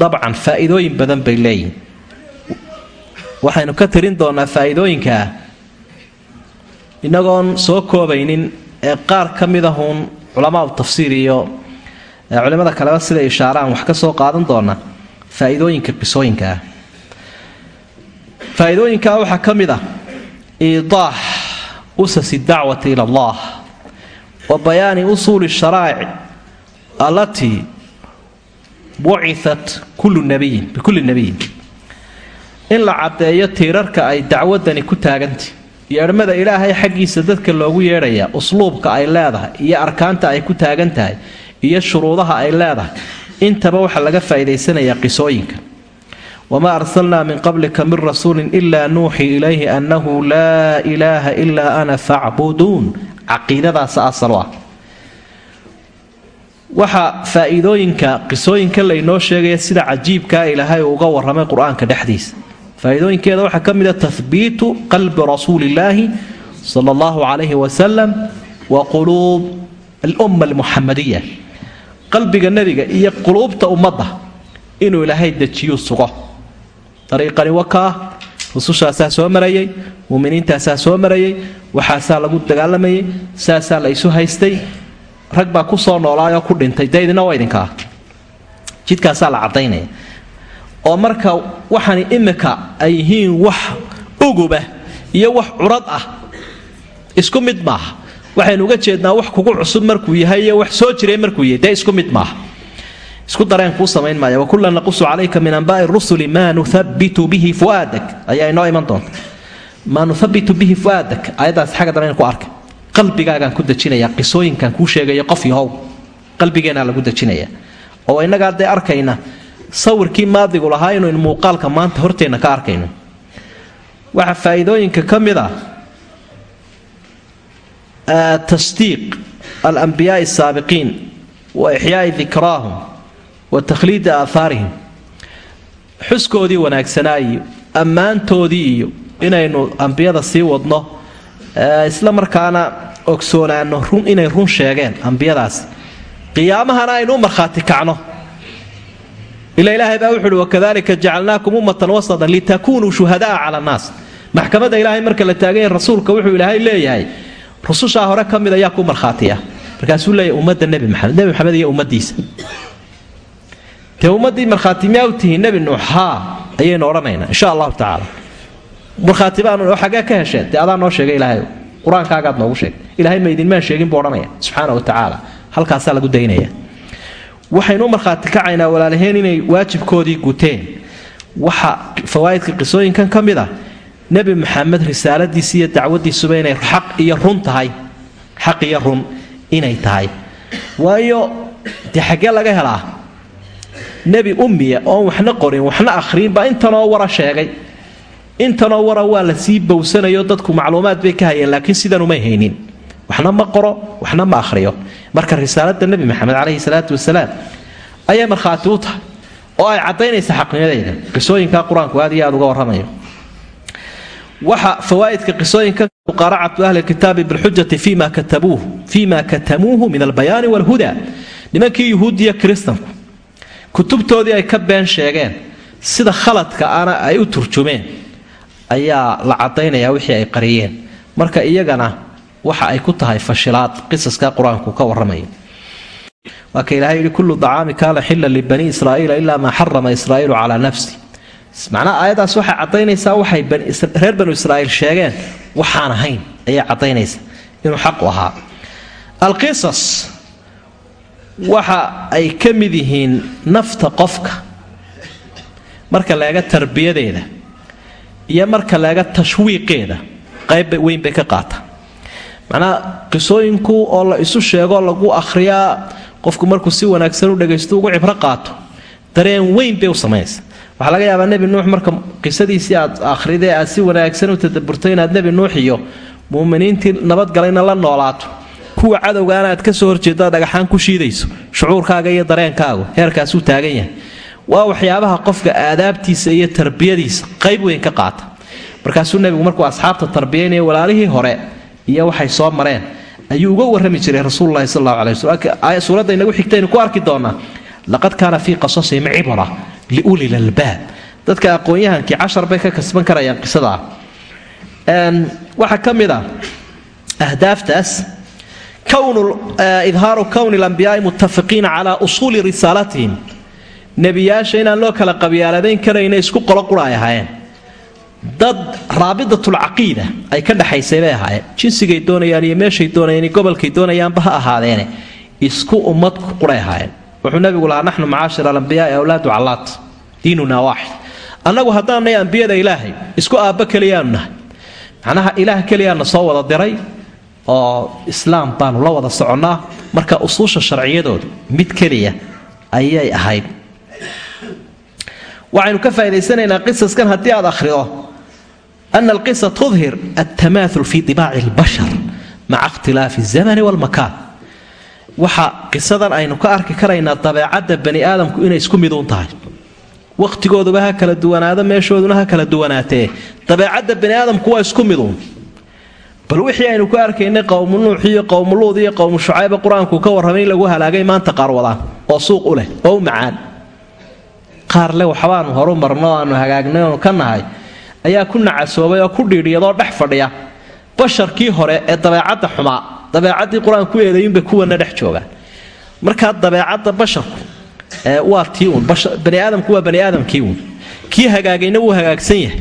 dabcan faa'iidooyin badan bay leeyihiin waxaynu ka tirin doonaa faa'iidooyinkaa inagoon soo koobaynin ee qaar ka mid ahuun culamaau tafsiir iyo culimmada kaleba siday ishaaraan wax ka soo qaadan doona faa'iidooyinka qisooyinka ah faa'iidooyinkaa waxaa ka mid ah iidaax usasi dacwati ila allah wa bayaani usuuli sharaa'ic allatii buciat kullu nabiyin bikulli nabiyin. In la caddeeyo tiirarka ay dacwadani ku taagantah yeedhmada ilaahay xaggiisa dadka loogu yeedhaya usluubka ay leedahay iyo arkaanta ay ku taagan tahay iyo shuruudaha ay leedahay intaba waxaa laga faa'iidaysanayaa qisooyinka wamaa arsalnaa min qablika min rasuulin ilaa nuuxii ilayhi annahu laa ilaaha ilaa ana facbuduun caqiidadaasa asalo ah waxaa faa'iidooyinka qisooyinka laynoo sheegaya sida cajiibkaa ilaahay uu uga warramay qur'aanka dhexdiisa faa'iidooyinkeeda waxaa ka mida tahbiitu qalbi rasuulillaahi sala allahu calayhi wasalam wa quluub alumma almuxamadiya qalbiga nebiga iyo quluubta ummadda inuu ilaahay dejiyuu sugo dariiqani wakaa rusushaasaa soo marayay muuminiintaasaa soo marayay waxaasaa lagu dagaalamayay saasaa la isu haystay rag baa ku soo noolaayoo ku dhintay dee idina waa idinkaa. Jidkaasaa la caddaynaya. Oo marka waxani imika ay yihiin wax uguba iyo wax curad ah isku mid maaha. Waxaynu uga jeednaa wax kugu cusub markuu yahay iyo wax soo jiray markuu yahay dee isku mid maaha isku dareen kuu samayn maaya wakullan naqusu calayka min anbaai rusuli maa nuhabitu bihi fu'aadak. Ayaa inoo iman doonta. Maa nuhabitu bihi fu'aadak. Ayaddaas xagga dambe ku arkay qalbigaagaan ku dejinaya qisooyinkan kuu sheegaya qof yahow. Qalbigeennaa lagu dejinaya. Oo innagaa dee arkayna sawirkii maadigu lahaa inuynu muuqaalka maanta horteenna ka arkayno. Waxaa faa'iidooyinka ka mid ah tasdiiq alambiyaai asaabiqiin wa ixyaai dikraahum wa takhliidi aahaarihim. Xuskoodii wanaagsanaa iyo ammaantoodii iyo inaynu ambiyada sii wadno isla markaana ogsoonaano run inay run sheegeen ambiyadaasi qiyaamahana aynu u markhaati kacno. Ila ilaahay baa wuxu uhi wakadalika jacalnaakum ummatan wasatan litakunuu shuhadaa cala annaas. Maxkamadda ilaahay marka la taaganya rasuulka wuxuu ilaahay leeyahay rusushaa hore ka ayaa ku markhaatiya markaasuu leeyahay ummadda nebi maxamed nebi maxamed iyo ummaddiisa dee ummaddii markhaati miyaa u tihiin nebi nuux haa ayaynu odhanaynaa insha allahu tacaala. Markhaati baanu xaggee ka hesheen dee adaa noo sheegay ilaahay qur'aankaagaad noogu sheegay. Ilaahay ma idinmaan sheegin buu odhanaya subxaana wa tacaala. Halkaasaa lagu daynaya. Waxaynu u markhaati kacaynaa walaalaheen inay waajibkoodii guteen waxa fawaa'idka qisooyinkan ka mid ah nebi maxamed risaaladiisi iyo dacwadiisuba inay xaq iyo run tahay xaq iyo run inay tahay. Waayo dee xaggee laga helaa nebi ummiya oon waxna qorin waxna akhriin baa intanoo wara sheegay. Intanoo wara waa la sii bowsanayo dadku macluumaad bay ka hayeen laakiin sidan umay haynin. Waxna ma qoro waxna ma ahriyo marka risaalada nebi maxamed caleyhi salaatu wasalaam ayay markhaati u tahay oo ay caddaynaysa xaqnimadeeda qisooyinka qur'aanku aad iyo aad uga warramayo. Waxa fawaaidka qisooyinka muqaaracatu ahli kitaabi bilxujati fima katamuuhu min albayaani walhuda nimankii yuhuudiya kiristanku kutubtoodii ay ka been sheegeen sida khaladka ana ay u turjumeen ayaa la caddaynaya wixii ay qariyeen. Marka iyagana waxa ay ku tahay fashilaad qisaska qur'aanku ka warramaya waa ilahay yihi kullu dacaami kaana xillan libani israa'iila ilaa maa xarama israa'iilu calaa nafsi. Macnaha aayaddaas waxay caddaynaysaa waxay reer banu israa'iil sheegeen waxaan ahayn ayay caddaynaysaa. Inuu xaqu ahaa waxa ay ka mid yihiin nafta qofka. Marka laega tarbiyadeeda iyo marka laega tashwiiqeeda qayb weyn bay ka qaata. Macnaha qisooyinku oo la isu sheego lagu akhriyaa qofku markuu si wanaagsan u dhagaysto ugu cibro qaato dareen weyn bay u samaynaysa waxaa laga yaabaa nebi nuux marka qisadiisii aad akhridee aad si wanaagsan u tadaburto inaad nebi nuux iyo muuminiintii nabadgalayna la noolaato kuwa cadowgaana aad ka soo horjeedo dhagaxaan ku shiidayso shucuurkaaga iyo dareenkaagu heerkaasuu taagan yahay. Waa waxyaabaha qofka aadaabtiisa iyo tarbiyadiisa qayb weyn ka qaata. Markaasuu nebigu markuu asxaabta tarbiyaynaya walaalihii hore iyo waxay soo mareen ayuu uga warrami jiray rasuululahi sal allahu alay waslm suuradda inagu xigtaynu ku arki doonaa laqad kaana fii qasasihim cibra liulil albaab. Dadka aqoon-yahankii cashar bay ka kasban karayaan qisadaa waxaa ka mid a ahdaaftaas idhaaru kowni lambiyaai muttafiqiina calaa usuuli risaalatihim nebiyaasha inaan loo kala qabyaalabayn karayna isku qolo qura ay ahaayeen dad raabidatulcaqiida ay ka dhexaysay bay ahaayeen jinsigay doonayaan iyo meeshay doonayaan iyo gobolkay doonayaanba ha ahaadeene isku ummad quray ahaayeen wuxuu nabigu lahaa naxnu macaashir alambiyaai awlaadu callaat diinunaa waaxid annagu haddaanay ambiyada ilaahay isku aabba keliyaanu nahay macnaha ilaah keliyaana soo wada diray oo islaam baanu la wada soconnaa marka usuusha sharciyadoodu mid keliya ayay ahayd. Waxaynu ka faa'idaysanaynaa qisaskan haddii aad akhrido ana alqisa tudhir altamaathul fi dibaaci albashar maca ikhtilaafi alzamani walmakaan. Waxa qisadan aynu ka arki karaynaa dabeecadda bani aadamku inay isku miduun tahay. Wakhtigooduba ha kala duwanaado meeshooduna ha kala duwanaatee. Dabeecadda bani aadamku waa isku miduun bal wixii aynu ku arkaynay qowmu nuux iyo qowmuluud iyo qowmu shucayba qur'aanku ka warramay in lagu halaagay maanta qaar wadaan oo suuq u leh oo u macaan. Qaar le waxbaanu horu marno aanu hagaagnay oonu ka nahay ayaa ku nacasoobay oo ku dhiidhiyadoo dhex fadhiya. Basharkii hore ee dabeecadda xumaa dabeecaddii qur'aan ku eedaynbay kuwana dhex joogaan. Markaa dabeecadda basharku waa tii uun bani aadamku waa bani aadamkii uun. Kii hagaagayna wuu hagaagsan yahay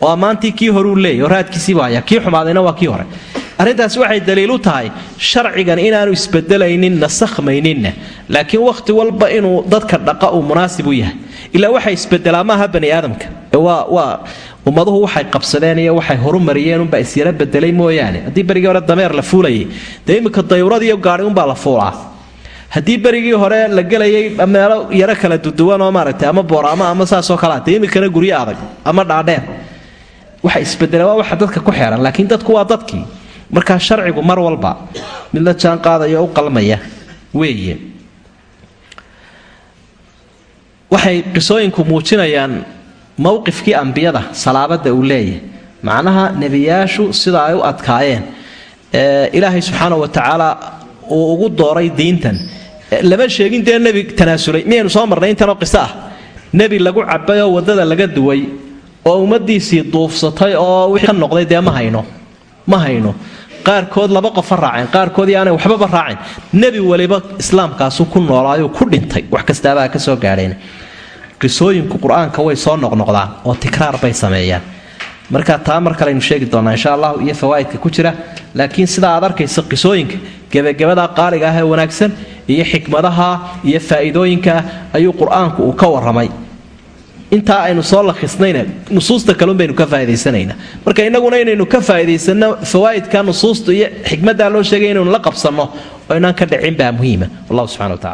oo ammaantii kii horuu leeyay oo raadkiisiibu hayaa kii xumaadayna waa kii hore. Arrintaasi waxay daliil u tahay sharcigan inaanu isbedelaynin nasakhmayninna laakiin wakhti walba inuu dadka dhaqa uu munaasib u yahay. Ilaa waxay isbedelaa maaha bani aadamka. Waa ummaduhu waxay qabsadeen iyo waxay horumariyeen unbaa isyara bedelay mooyaane. Haddii berigii hore dameer la fuulayay dee iminka dayuradiiyo gaari unbaa la fuulaa. Haddii berigii hore la gelayay meelo yaro kala duduwan oo maaragtay ama booraamo ama saasoo kalea dee iminkana guryo adag ama dhaadheer waxa isbedela waa waxa dadka ku xeeran laakiin dadku waa dadkii markaa sharcigu mar walba mid la jaan qaadaya u qalmaya weeye. Waxay qisooyinku muujinayaan mowqifkii ambiyada salaabada uu leeyahay. Macnaha nebiyaashu sida ay u adkaayeen ilaahay subxaana wa uu ugu dooray diintan. Lama sheegin dee nebi tanaasulay miyaynu soo marnay intanoo qiso ah. Nebi lagu cabay oo waddada laga duway oo ummadiisii duufsatay oo wixii ka noqday dee ma hayno ma hayno. Qaarkood laba qofa raaceen qaarkood yaanay waxbaba raaceen. Nebi waliba islaamkaasu ku noolaayuu ku dhintay wax kastaabaa ka soo gaadheen qisooyinku qur'aanka way soo noqnoqdaan oo tikraar bay sameeyaan. Marka taa mar kaleaynu sheegi doonaa insha allahu iyo fawaa'idka ku jira. Laakiin sidaa aad arkaysa qisooyinka gebagabada qaaliga ah ee wanaagsan iyo xikmadaha iyo faa'iidooyinka ayuu qur'aanku uu ka warramay intaa aynu soo lakhisnayna nusuusta kalun baynu ka faaidaysanaynaa. Marka innaguna inaynu ka faaidaysano fawaa'idka nusuusta iyo xikmaddaa loo sheegay inaynu la qabsanno oo inaan ka dhicin baa muhiima. Wallahu subxana wa tacala